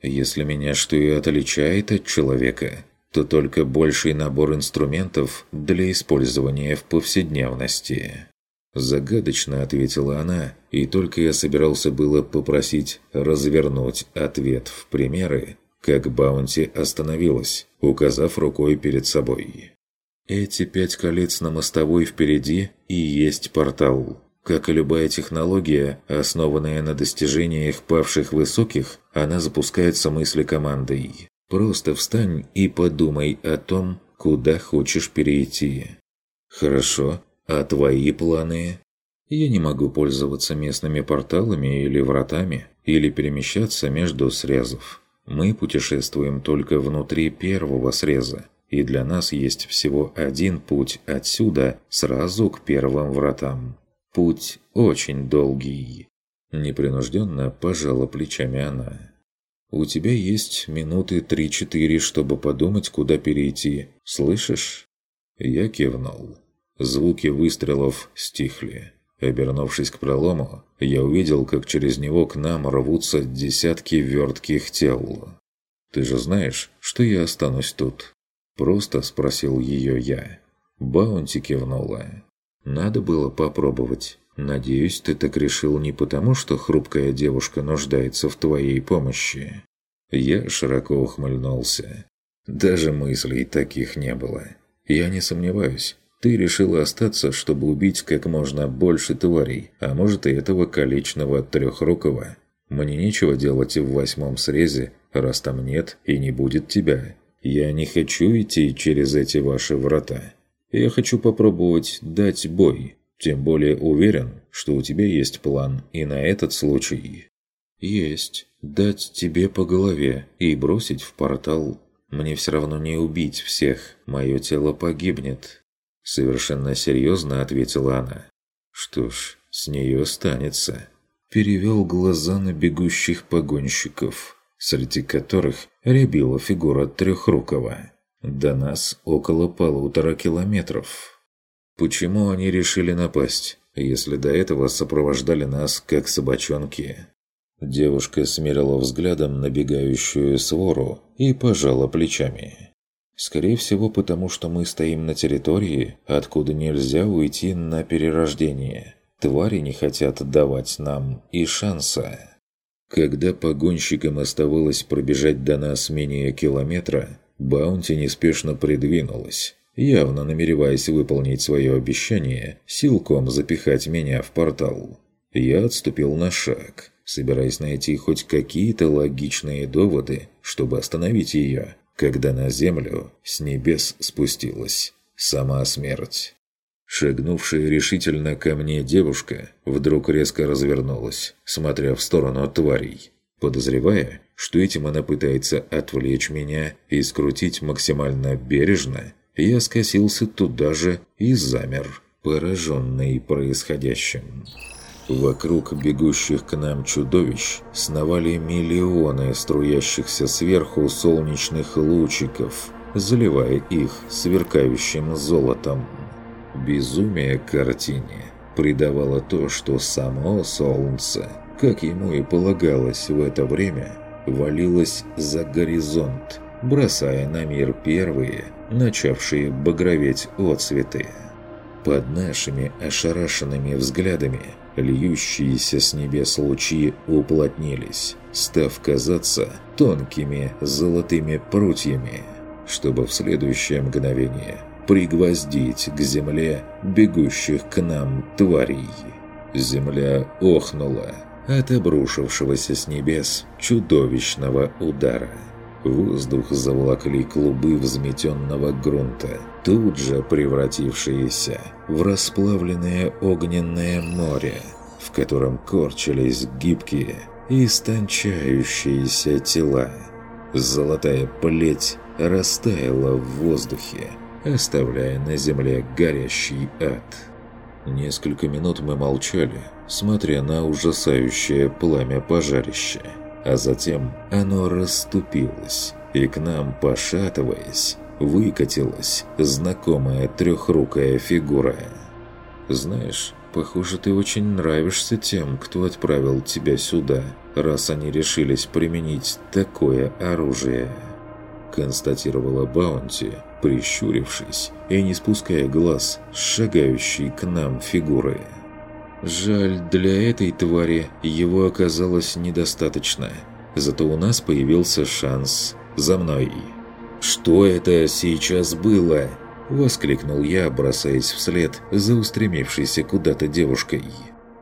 [SPEAKER 1] Если меня что и отличает от человека, то только больший набор инструментов для использования в повседневности. Загадочно ответила она, и только я собирался было попросить развернуть ответ в примеры, как Баунти остановилась, указав рукой перед собой. Эти пять колец на мостовой впереди и есть портал. Как и любая технология, основанная на достижениях павших высоких, она запускается мысли командой. Просто встань и подумай о том, куда хочешь перейти. Хорошо, а твои планы? Я не могу пользоваться местными порталами или вратами, или перемещаться между срезов. Мы путешествуем только внутри первого среза, и для нас есть всего один путь отсюда сразу к первым вратам. Путь очень долгий. Непринужденно пожала плечами она. У тебя есть минуты три-четыре, чтобы подумать, куда перейти. Слышишь?» Я кивнул. Звуки выстрелов стихли. Обернувшись к пролому, я увидел, как через него к нам рвутся десятки вертких тел. «Ты же знаешь, что я останусь тут?» Просто спросил ее я. Баунти кивнула. «Надо было попробовать. Надеюсь, ты так решил не потому, что хрупкая девушка нуждается в твоей помощи». Я широко ухмыльнулся. Даже мыслей таких не было. Я не сомневаюсь. Ты решила остаться, чтобы убить как можно больше тварей, а может и этого количного трехрукого. Мне нечего делать в восьмом срезе, раз там нет и не будет тебя. Я не хочу идти через эти ваши врата. Я хочу попробовать дать бой. Тем более уверен, что у тебя есть план и на этот случай. Есть. Дать тебе по голове и бросить в портал. Мне все равно не убить всех. Мое тело погибнет. Совершенно серьезно ответила она. Что ж, с нее останется. Перевел глаза на бегущих погонщиков, среди которых рябила фигура Трехрукова. До нас около полутора километров. Почему они решили напасть, если до этого сопровождали нас как собачонки? Девушка смерила взглядом набегающую свору и пожала плечами. Скорее всего, потому что мы стоим на территории, откуда нельзя уйти на перерождение. Твари не хотят давать нам и шанса. Когда погонщикам оставалось пробежать до нас менее километра, Баунти неспешно придвинулась, явно намереваясь выполнить свое обещание, силком запихать меня в портал. Я отступил на шаг, собираясь найти хоть какие-то логичные доводы, чтобы остановить ее, когда на землю с небес спустилась сама смерть. Шагнувшая решительно ко мне девушка вдруг резко развернулась, смотря в сторону тварей, подозревая, что этим она пытается отвлечь меня и скрутить максимально бережно, я скосился туда же и замер, пораженный происходящим. Вокруг бегущих к нам чудовищ сновали миллионы струящихся сверху солнечных лучиков, заливая их сверкающим золотом. Безумие картине придавало то, что само солнце, как ему и полагалось в это время, валилось за горизонт, бросая на мир первые, начавшие багроветь отцветы. Под нашими ошарашенными взглядами – Льющиеся с небес лучи уплотнились, став казаться тонкими золотыми прутьями, чтобы в следующее мгновение пригвоздить к земле бегущих к нам тварей. Земля охнула от обрушившегося с небес чудовищного удара. Воздух заволокли клубы взметенного грунта, тут же превратившиеся в расплавленное огненное море, в котором корчились гибкие и истончающиеся тела. Золотая плеть растаяла в воздухе, оставляя на земле горящий ад. Несколько минут мы молчали, смотря на ужасающее пламя пожарища. А затем оно расступилось, и к нам, пошатываясь, выкатилась знакомая трехрукая фигура. «Знаешь, похоже, ты очень нравишься тем, кто отправил тебя сюда, раз они решились применить такое оружие», констатировала Баунти, прищурившись и не спуская глаз с шагающей к нам фигуры. Жаль, для этой твари его оказалось недостаточно. Зато у нас появился шанс. За мной. «Что это сейчас было?» – воскликнул я, бросаясь вслед за устремившейся куда-то девушкой.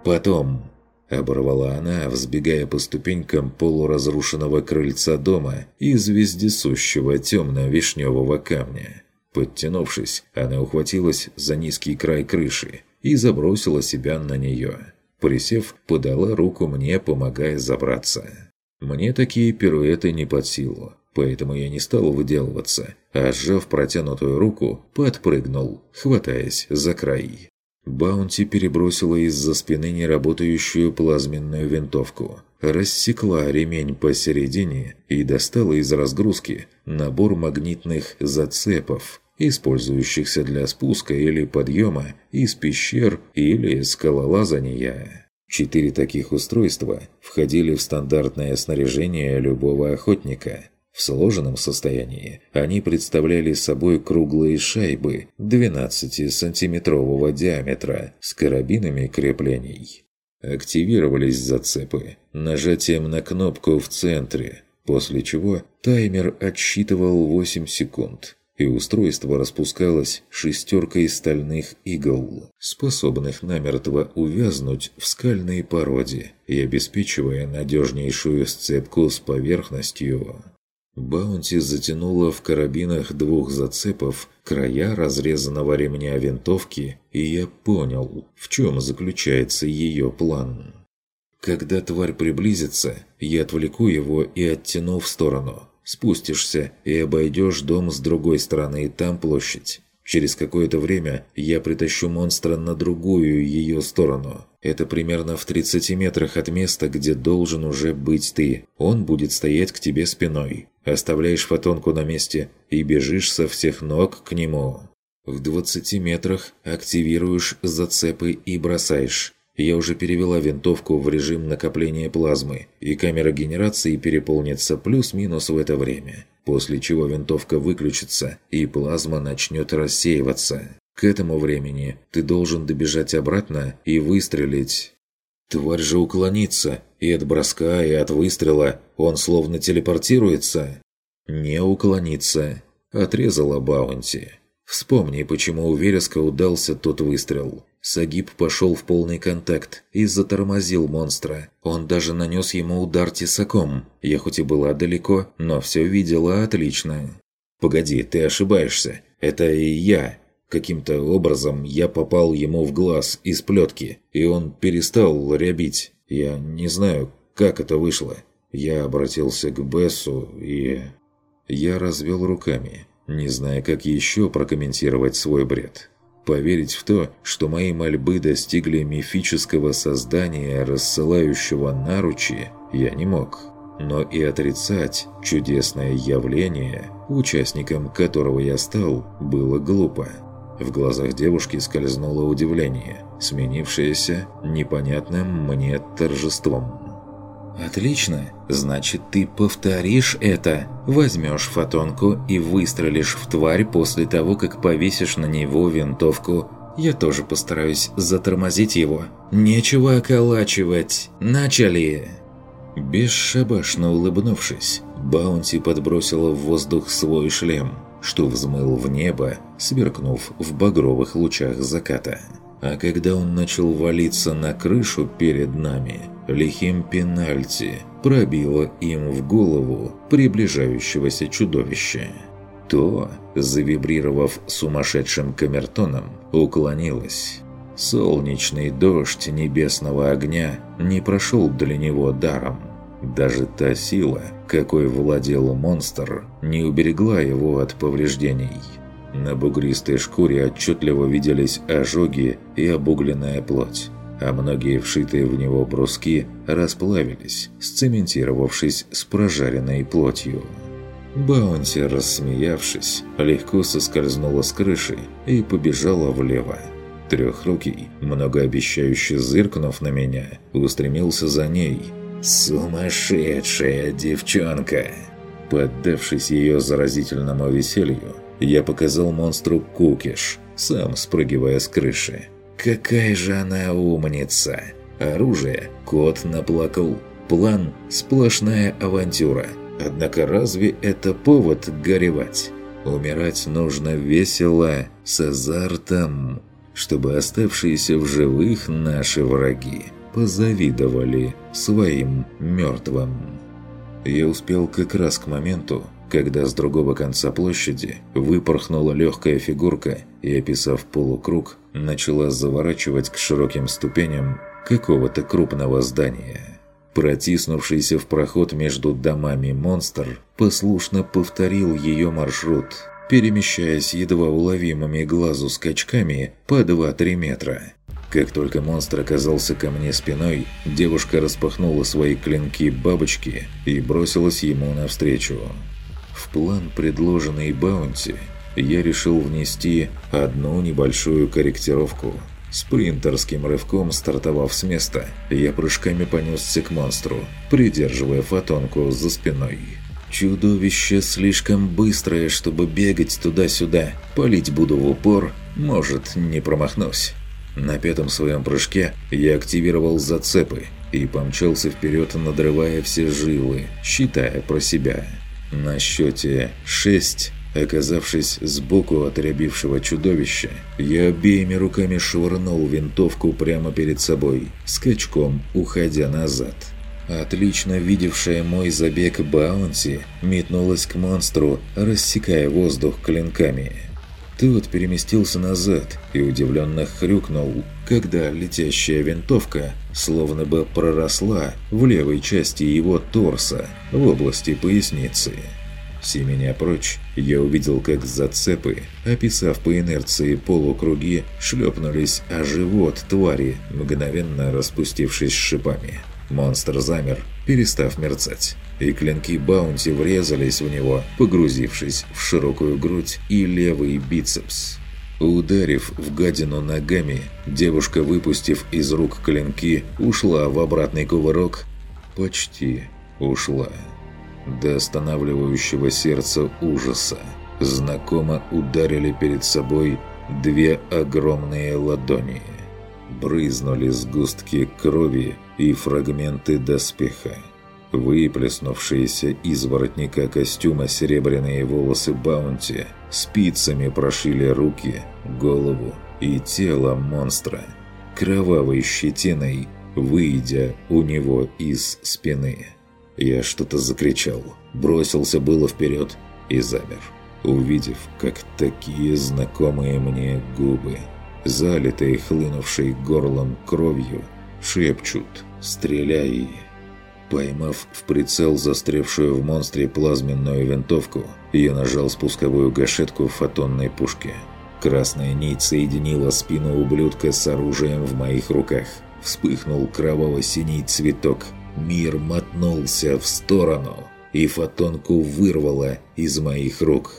[SPEAKER 1] «Потом...» – оборвала она, взбегая по ступенькам полуразрушенного крыльца дома из вездесущего темно-вишневого камня. Подтянувшись, она ухватилась за низкий край крыши и забросила себя на нее. Присев, подала руку мне, помогая забраться. Мне такие пируэты не под силу, поэтому я не стал выделываться, а сжав протянутую руку, подпрыгнул, хватаясь за край. Баунти перебросила из-за спины неработающую плазменную винтовку, рассекла ремень посередине и достала из разгрузки набор магнитных зацепов, использующихся для спуска или подъема из пещер или скалолазания. Четыре таких устройства входили в стандартное снаряжение любого охотника. В сложенном состоянии они представляли собой круглые шайбы 12-сантиметрового диаметра с карабинами креплений. Активировались зацепы нажатием на кнопку в центре, после чего таймер отсчитывал 8 секунд, и устройство распускалось шестеркой стальных игл, способных намертво увязнуть в скальной породе и обеспечивая надежнейшую сцепку с поверхностью. Баунти затянула в карабинах двух зацепов края разрезанного ремня винтовки, и я понял, в чем заключается ее план. Когда тварь приблизится, я отвлеку его и оттяну в сторону. Спустишься и обойдешь дом с другой стороны, там площадь. Через какое-то время я притащу монстра на другую ее сторону. Это примерно в 30 метрах от места, где должен уже быть ты. Он будет стоять к тебе спиной. Оставляешь фотонку на месте и бежишь со всех ног к нему. В 20 метрах активируешь зацепы и бросаешь. Я уже перевела винтовку в режим накопления плазмы, и камера генерации переполнится плюс-минус в это время, после чего винтовка выключится, и плазма начнет рассеиваться. К этому времени ты должен добежать обратно и выстрелить. Тварь же уклонится, и от броска, и от выстрела он словно телепортируется. Не уклонится, отрезала Баунти. Вспомни, почему у Вереска удался тот выстрел. Сагиб пошел в полный контакт и затормозил монстра. Он даже нанес ему удар тесаком. Я хоть и была далеко, но все видела отлично. «Погоди, ты ошибаешься. Это и я. Каким-то образом я попал ему в глаз из плетки, и он перестал рябить. Я не знаю, как это вышло. Я обратился к Бессу и... Я развел руками, не зная, как еще прокомментировать свой бред. Поверить в то, что мои мольбы достигли мифического создания, рассылающего наручи, я не мог. Но и отрицать чудесное явление, участником которого я стал, было глупо. В глазах девушки скользнуло удивление, сменившееся непонятным мне торжеством. «Отлично. Значит, ты повторишь это. Возьмешь фотонку и выстрелишь в тварь после того, как повесишь на него винтовку. Я тоже постараюсь затормозить его. Нечего околачивать. Начали!» Бесшабашно улыбнувшись, Баунти подбросила в воздух свой шлем, что взмыл в небо, сверкнув в багровых лучах заката. А когда он начал валиться на крышу перед нами, лихим пенальти пробило им в голову приближающегося чудовища. То, завибрировав сумасшедшим камертоном, уклонилось. Солнечный дождь небесного огня не прошел для него даром. Даже та сила, какой владел монстр, не уберегла его от повреждений – на бугристой шкуре отчетливо виделись ожоги и обугленная плоть, а многие вшитые в него бруски расплавились, сцементировавшись с прожаренной плотью. Баунти, рассмеявшись, легко соскользнула с крыши и побежала влево. Трехрукий, многообещающе зыркнув на меня, устремился за ней. «Сумасшедшая девчонка!» Поддавшись ее заразительному веселью, я показал монстру кукиш, сам спрыгивая с крыши. Какая же она умница! Оружие кот наплакал. План – сплошная авантюра. Однако разве это повод горевать? Умирать нужно весело, с азартом, чтобы оставшиеся в живых наши враги позавидовали своим мертвым. Я успел как раз к моменту, когда с другого конца площади выпорхнула легкая фигурка и, описав полукруг, начала заворачивать к широким ступеням какого-то крупного здания. Протиснувшийся в проход между домами монстр послушно повторил ее маршрут, перемещаясь едва уловимыми глазу скачками по 2-3 метра. Как только монстр оказался ко мне спиной, девушка распахнула свои клинки-бабочки и бросилась ему навстречу. В план, предложенный Баунти, я решил внести одну небольшую корректировку. Спринтерским рывком стартовав с места, я прыжками понесся к монстру, придерживая фотонку за спиной. Чудовище слишком быстрое, чтобы бегать туда-сюда. Палить буду в упор, может, не промахнусь. На пятом своем прыжке я активировал зацепы и помчался вперед, надрывая все жилы, считая про себя. На счете 6, оказавшись сбоку от рябившего чудовища, я обеими руками швырнул винтовку прямо перед собой, скачком уходя назад. Отлично видевшая мой забег Баунти метнулась к монстру, рассекая воздух клинками. Тот переместился назад и удивленно хрюкнул, когда летящая винтовка словно бы проросла в левой части его торса, в области поясницы. Семеня прочь, я увидел, как зацепы, описав по инерции полукруги, шлепнулись о живот твари, мгновенно распустившись шипами. Монстр замер, перестав мерцать, и клинки Баунти врезались в него, погрузившись в широкую грудь и левый бицепс. Ударив в гадину ногами, девушка, выпустив из рук клинки, ушла в обратный кувырок. Почти ушла. До останавливающего сердца ужаса. Знакомо ударили перед собой две огромные ладони. Брызнули сгустки крови и фрагменты доспеха. Выплеснувшиеся из воротника костюма серебряные волосы Баунти спицами прошили руки, голову и тело монстра, кровавой щетиной, выйдя у него из спины. Я что-то закричал, бросился было вперед и замер, увидев, как такие знакомые мне губы, залитые хлынувшей горлом кровью, шепчут «Стреляй!». Поймав в прицел застрявшую в монстре плазменную винтовку, я нажал спусковую гашетку фотонной пушки. Красная нить соединила спину ублюдка с оружием в моих руках. Вспыхнул кроваво-синий цветок. Мир мотнулся в сторону, и фотонку вырвало из моих рук.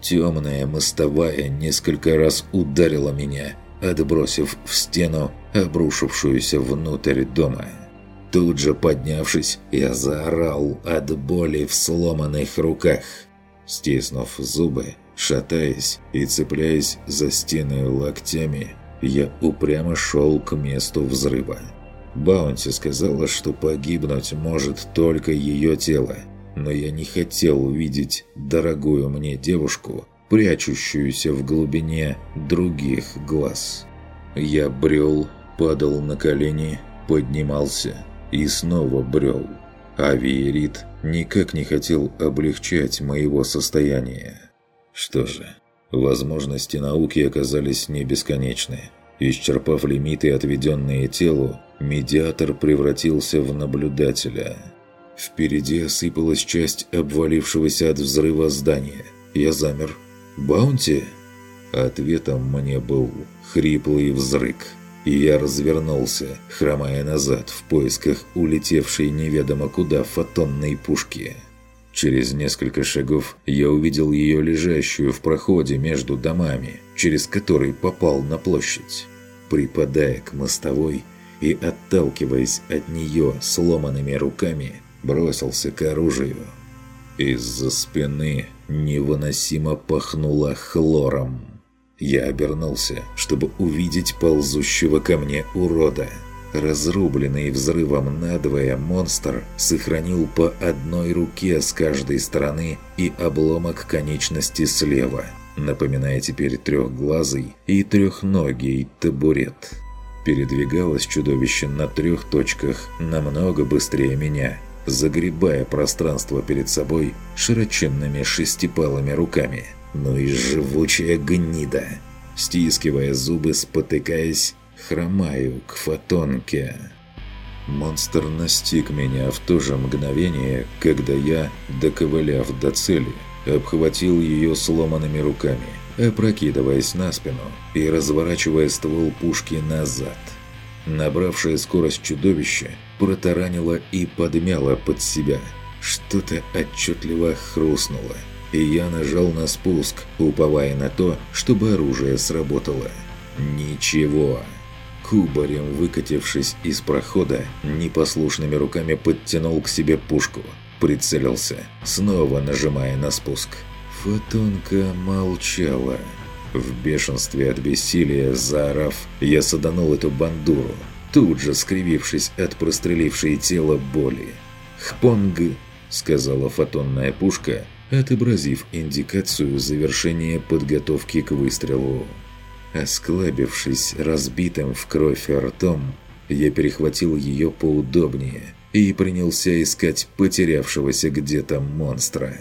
[SPEAKER 1] Темная мостовая несколько раз ударила меня – отбросив в стену, обрушившуюся внутрь дома. Тут же поднявшись, я заорал от боли в сломанных руках. Стиснув зубы, шатаясь и цепляясь за стены локтями, я упрямо шел к месту взрыва. Баунти сказала, что погибнуть может только ее тело, но я не хотел увидеть дорогую мне девушку, прячущуюся в глубине других глаз. Я брел, падал на колени, поднимался и снова брел. А Виерит никак не хотел облегчать моего состояния. Что же, возможности науки оказались не бесконечны. Исчерпав лимиты, отведенные телу, медиатор превратился в наблюдателя. Впереди осыпалась часть обвалившегося от взрыва здания. Я замер, «Баунти?» Ответом мне был хриплый взрык, и я развернулся, хромая назад в поисках улетевшей неведомо куда фотонной пушки. Через несколько шагов я увидел ее лежащую в проходе между домами, через который попал на площадь. Припадая к мостовой и отталкиваясь от нее сломанными руками, бросился к оружию. Из-за спины невыносимо пахнуло хлором. Я обернулся, чтобы увидеть ползущего ко мне урода. Разрубленный взрывом надвое монстр сохранил по одной руке с каждой стороны и обломок конечности слева, напоминая теперь трехглазый и трехногий табурет. Передвигалось чудовище на трех точках намного быстрее меня – загребая пространство перед собой широченными шестипалыми руками. Ну и живучая гнида. Стискивая зубы, спотыкаясь, хромаю к фотонке. Монстр настиг меня в то же мгновение, когда я, доковыляв до цели, обхватил ее сломанными руками опрокидываясь на спину и разворачивая ствол пушки назад. Набравшее скорость чудовище протаранило и подмяло под себя. Что-то отчетливо хрустнуло, и я нажал на спуск, уповая на то, чтобы оружие сработало. Ничего. Кубарем выкатившись из прохода, непослушными руками подтянул к себе пушку. Прицелился, снова нажимая на спуск. Фотонка молчала. В бешенстве от бессилия, заорав, я саданул эту бандуру, тут же скривившись от прострелившей тело боли. «Хпонг!» — сказала фотонная пушка, отобразив индикацию завершения подготовки к выстрелу. Осклабившись разбитым в кровь ртом, я перехватил ее поудобнее и принялся искать потерявшегося где-то монстра.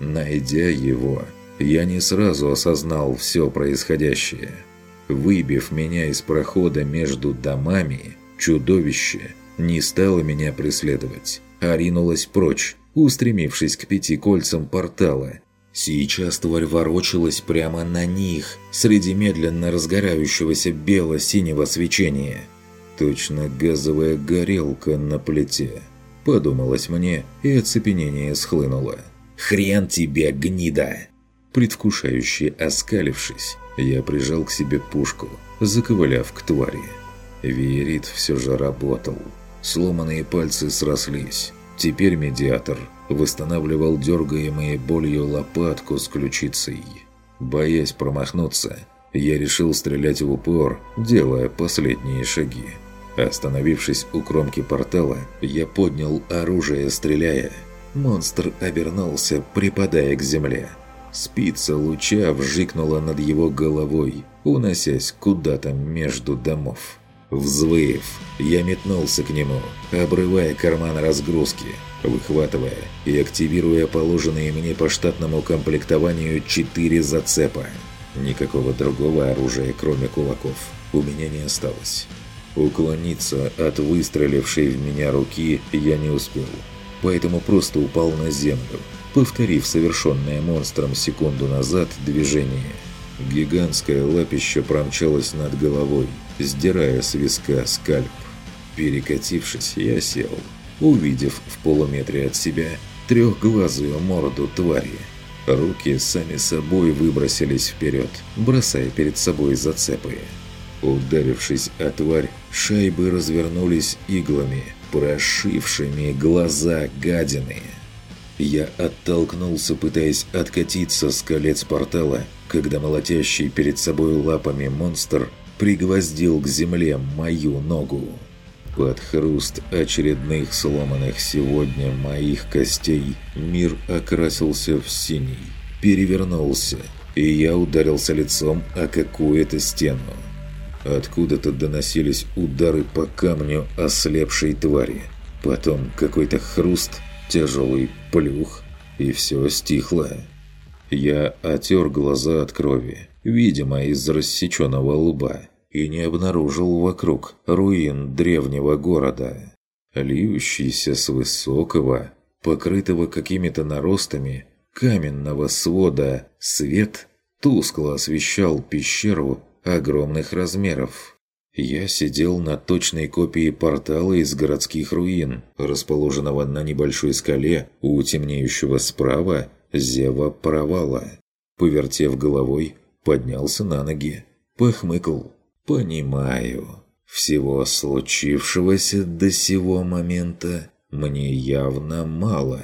[SPEAKER 1] Найдя его, я не сразу осознал все происходящее. Выбив меня из прохода между домами, чудовище не стало меня преследовать, а ринулось прочь, устремившись к пяти кольцам портала. Сейчас тварь ворочалась прямо на них, среди медленно разгорающегося бело-синего свечения. Точно газовая горелка на плите. Подумалось мне, и оцепенение схлынуло. «Хрен тебе, гнида!» Предвкушающе оскалившись, я прижал к себе пушку, заковыляв к твари. Веерит все же работал. Сломанные пальцы срослись. Теперь медиатор восстанавливал дергаемые болью лопатку с ключицей. Боясь промахнуться, я решил стрелять в упор, делая последние шаги. Остановившись у кромки портала, я поднял оружие, стреляя. Монстр обернулся, припадая к земле. Спица луча вжикнула над его головой, уносясь куда-то между домов. Взвыв, я метнулся к нему, обрывая карман разгрузки, выхватывая и активируя положенные мне по штатному комплектованию четыре зацепа. Никакого другого оружия, кроме кулаков, у меня не осталось. Уклониться от выстрелившей в меня руки я не успел, поэтому просто упал на землю, повторив совершенное монстром секунду назад движение. Гигантское лапище промчалось над головой, сдирая с виска скальп. Перекатившись, я сел, увидев в полуметре от себя трехглазую морду твари. Руки сами собой выбросились вперед, бросая перед собой зацепы. Ударившись о тварь, шайбы развернулись иглами, прошившими глаза гадины. Я оттолкнулся, пытаясь откатиться с колец портала, когда молотящий перед собой лапами монстр пригвоздил к земле мою ногу. Под хруст очередных сломанных сегодня моих костей мир окрасился в синий, перевернулся, и я ударился лицом о какую-то стену. Откуда-то доносились удары по камню ослепшей твари. Потом какой-то хруст, тяжелый плюх, и все стихло. Я отер глаза от крови, видимо, из рассеченного лба, и не обнаружил вокруг руин древнего города. Льющийся с высокого, покрытого какими-то наростами, каменного свода свет тускло освещал пещеру огромных размеров. Я сидел на точной копии портала из городских руин, расположенного на небольшой скале у темнеющего справа зева провала. Повертев головой, поднялся на ноги, похмыкал. «Понимаю. Всего случившегося до сего момента мне явно мало.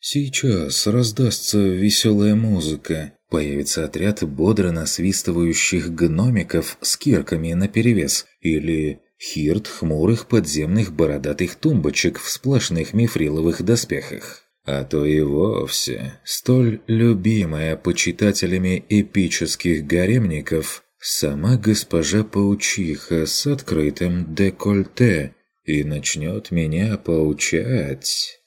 [SPEAKER 1] Сейчас раздастся веселая музыка, Появится отряд бодро насвистывающих гномиков с кирками наперевес или хирт хмурых подземных бородатых тумбочек в сплошных мифриловых доспехах. А то и вовсе столь любимая почитателями эпических гаремников сама госпожа-паучиха с открытым декольте и начнет меня поучать.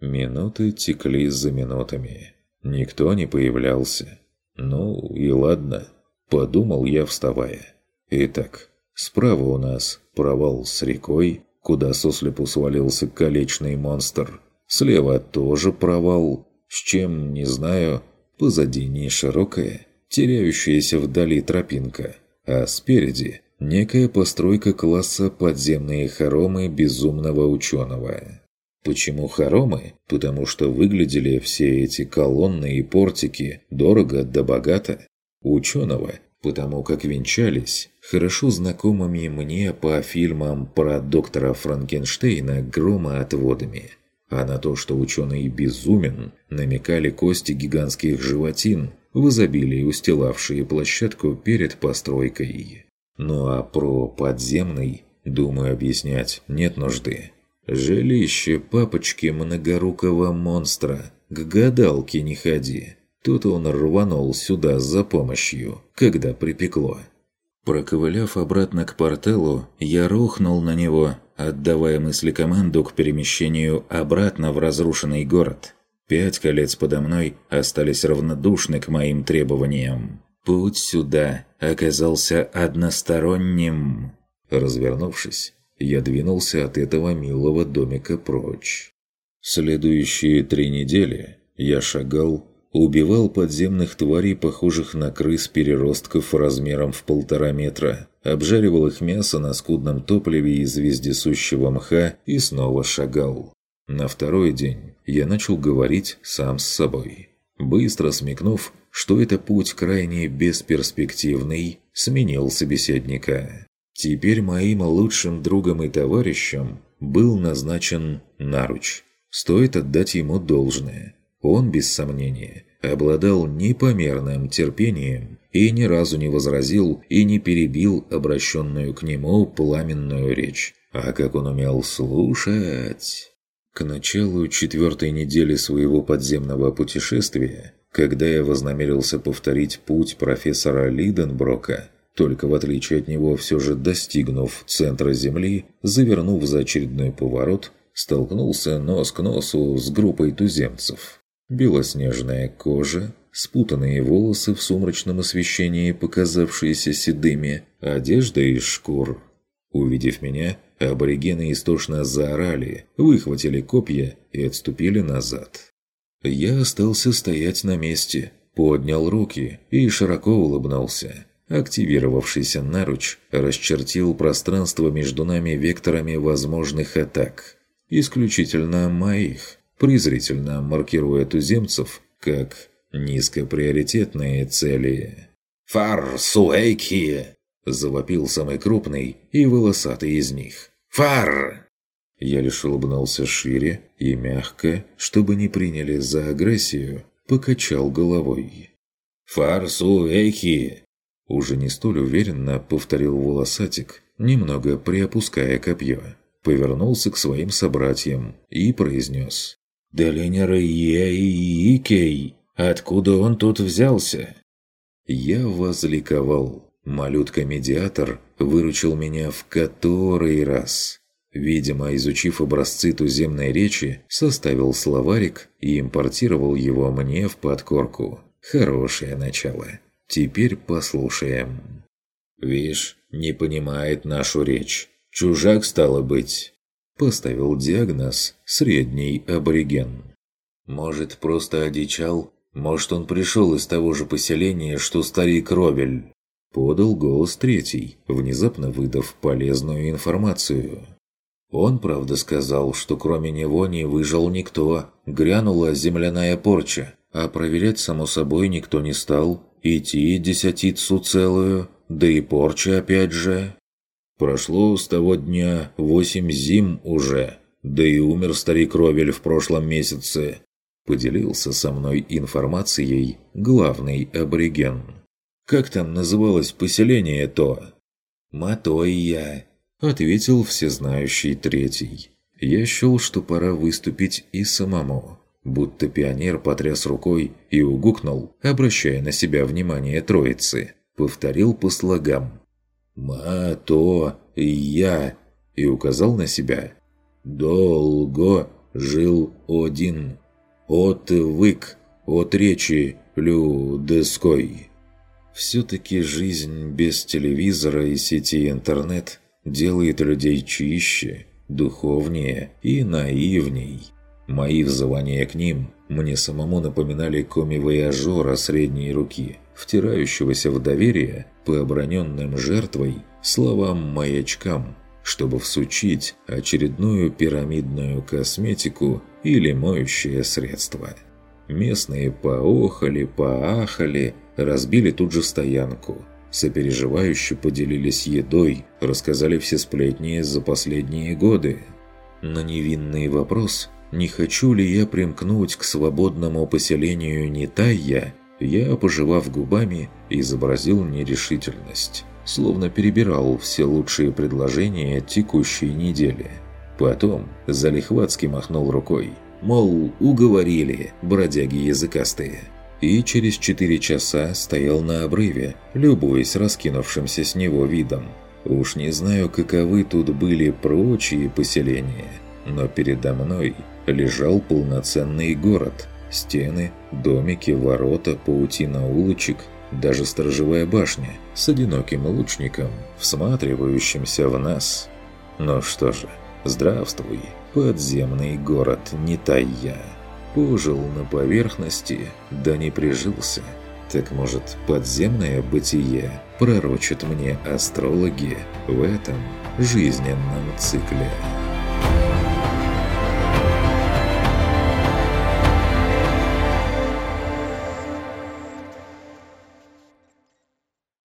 [SPEAKER 1] Минуты текли за минутами. Никто не появлялся. «Ну и ладно», – подумал я, вставая. «Итак, справа у нас провал с рекой, куда сослепу свалился колечный монстр. Слева тоже провал, с чем, не знаю, позади не широкая, теряющаяся вдали тропинка, а спереди некая постройка класса подземные хоромы безумного ученого. Почему хоромы? Потому что выглядели все эти колонны и портики дорого да богато. Ученого, потому как венчались хорошо знакомыми мне по фильмам про доктора Франкенштейна громоотводами. А на то, что ученый безумен, намекали кости гигантских животин, в изобилии устилавшие площадку перед постройкой. Ну а про подземный, думаю, объяснять нет нужды. Жилище папочки многорукого монстра. К гадалке не ходи. Тут он рванул сюда за помощью, когда припекло. Проковыляв обратно к порталу, я рухнул на него, отдавая мысли команду к перемещению обратно в разрушенный город. Пять колец подо мной остались равнодушны к моим требованиям. Путь сюда оказался односторонним. Развернувшись, я двинулся от этого милого домика прочь. Следующие три недели я шагал, убивал подземных тварей, похожих на крыс-переростков размером в полтора метра, обжаривал их мясо на скудном топливе из вездесущего мха и снова шагал. На второй день я начал говорить сам с собой. Быстро смекнув, что это путь крайне бесперспективный, сменил собеседника. Теперь моим лучшим другом и товарищем был назначен Наруч. Стоит отдать ему должное. Он, без сомнения, обладал непомерным терпением и ни разу не возразил и не перебил обращенную к нему пламенную речь. А как он умел слушать... К началу четвертой недели своего подземного путешествия, когда я вознамерился повторить путь профессора Лиденброка, только в отличие от него все же достигнув центра Земли, завернув за очередной поворот, столкнулся нос к носу с группой туземцев. Белоснежная кожа, спутанные волосы в сумрачном освещении, показавшиеся седыми, одежда из шкур. Увидев меня, аборигены истошно заорали, выхватили копья и отступили назад. Я остался стоять на месте, поднял руки и широко улыбнулся. Активировавшийся наруч расчертил пространство между нами векторами возможных атак. Исключительно моих, презрительно маркируя туземцев как низкоприоритетные цели.
[SPEAKER 2] «Фар Суэйки!»
[SPEAKER 1] – завопил самый крупный и волосатый из них. «Фар!» Я лишь улыбнулся шире и мягко, чтобы не приняли за агрессию, покачал головой.
[SPEAKER 2] «Фар Суэйки!»
[SPEAKER 1] Уже не столь уверенно повторил волосатик, немного приопуская копье. Повернулся к своим собратьям и произнес.
[SPEAKER 2] «Долинер Икей, откуда он тут взялся?»
[SPEAKER 1] Я возликовал. Малютка-медиатор выручил меня в который раз. Видимо, изучив образцы туземной речи, составил словарик и импортировал его мне в подкорку. Хорошее начало. Теперь послушаем.
[SPEAKER 2] «Вишь, не понимает нашу речь. Чужак стало быть», –
[SPEAKER 1] поставил диагноз средний абориген.
[SPEAKER 2] «Может, просто одичал? Может, он пришел из того же поселения, что старик Робель?»
[SPEAKER 1] Подал голос третий, внезапно выдав полезную информацию. Он, правда, сказал, что кроме него не выжил никто. Грянула земляная порча, а проверять, само собой, никто не стал. Идти десятицу целую, да и порча опять же. Прошло с того дня восемь зим уже, да и умер старик Ровель в прошлом месяце. Поделился со мной информацией главный абориген. Как там называлось поселение то?
[SPEAKER 2] Матойя,
[SPEAKER 1] ответил всезнающий третий. Я счел, что пора выступить и самому будто пионер потряс рукой и угукнул, обращая на себя внимание троицы. Повторил по слогам. «Ма-то я» и указал на себя. «Долго жил один. Отвык от речи людской». Все-таки жизнь без телевизора и сети интернет делает людей чище, духовнее и наивней. Мои взывания к ним мне самому напоминали коми-вояжера средней руки, втирающегося в доверие по оброненным жертвой словам-маячкам, чтобы всучить очередную пирамидную косметику или моющее средство. Местные поохали, поахали, разбили тут же стоянку. Сопереживающе поделились едой, рассказали все сплетни за последние годы. На невинный вопрос, не хочу ли я примкнуть к свободному поселению Нитайя, я, пожевав губами, изобразил нерешительность, словно перебирал все лучшие предложения текущей недели. Потом залихватски махнул рукой, мол, уговорили, бродяги языкастые. И через четыре часа стоял на обрыве, любуясь раскинувшимся с него видом. Уж не знаю, каковы тут были прочие поселения, но передо мной лежал полноценный город – Стены, домики, ворота, паутина улочек, даже сторожевая башня с одиноким лучником, всматривающимся в нас. Ну что же, здравствуй, подземный город Нитая. Пожил на поверхности, да не прижился. Так может, подземное бытие пророчат мне астрологи в этом жизненном цикле?»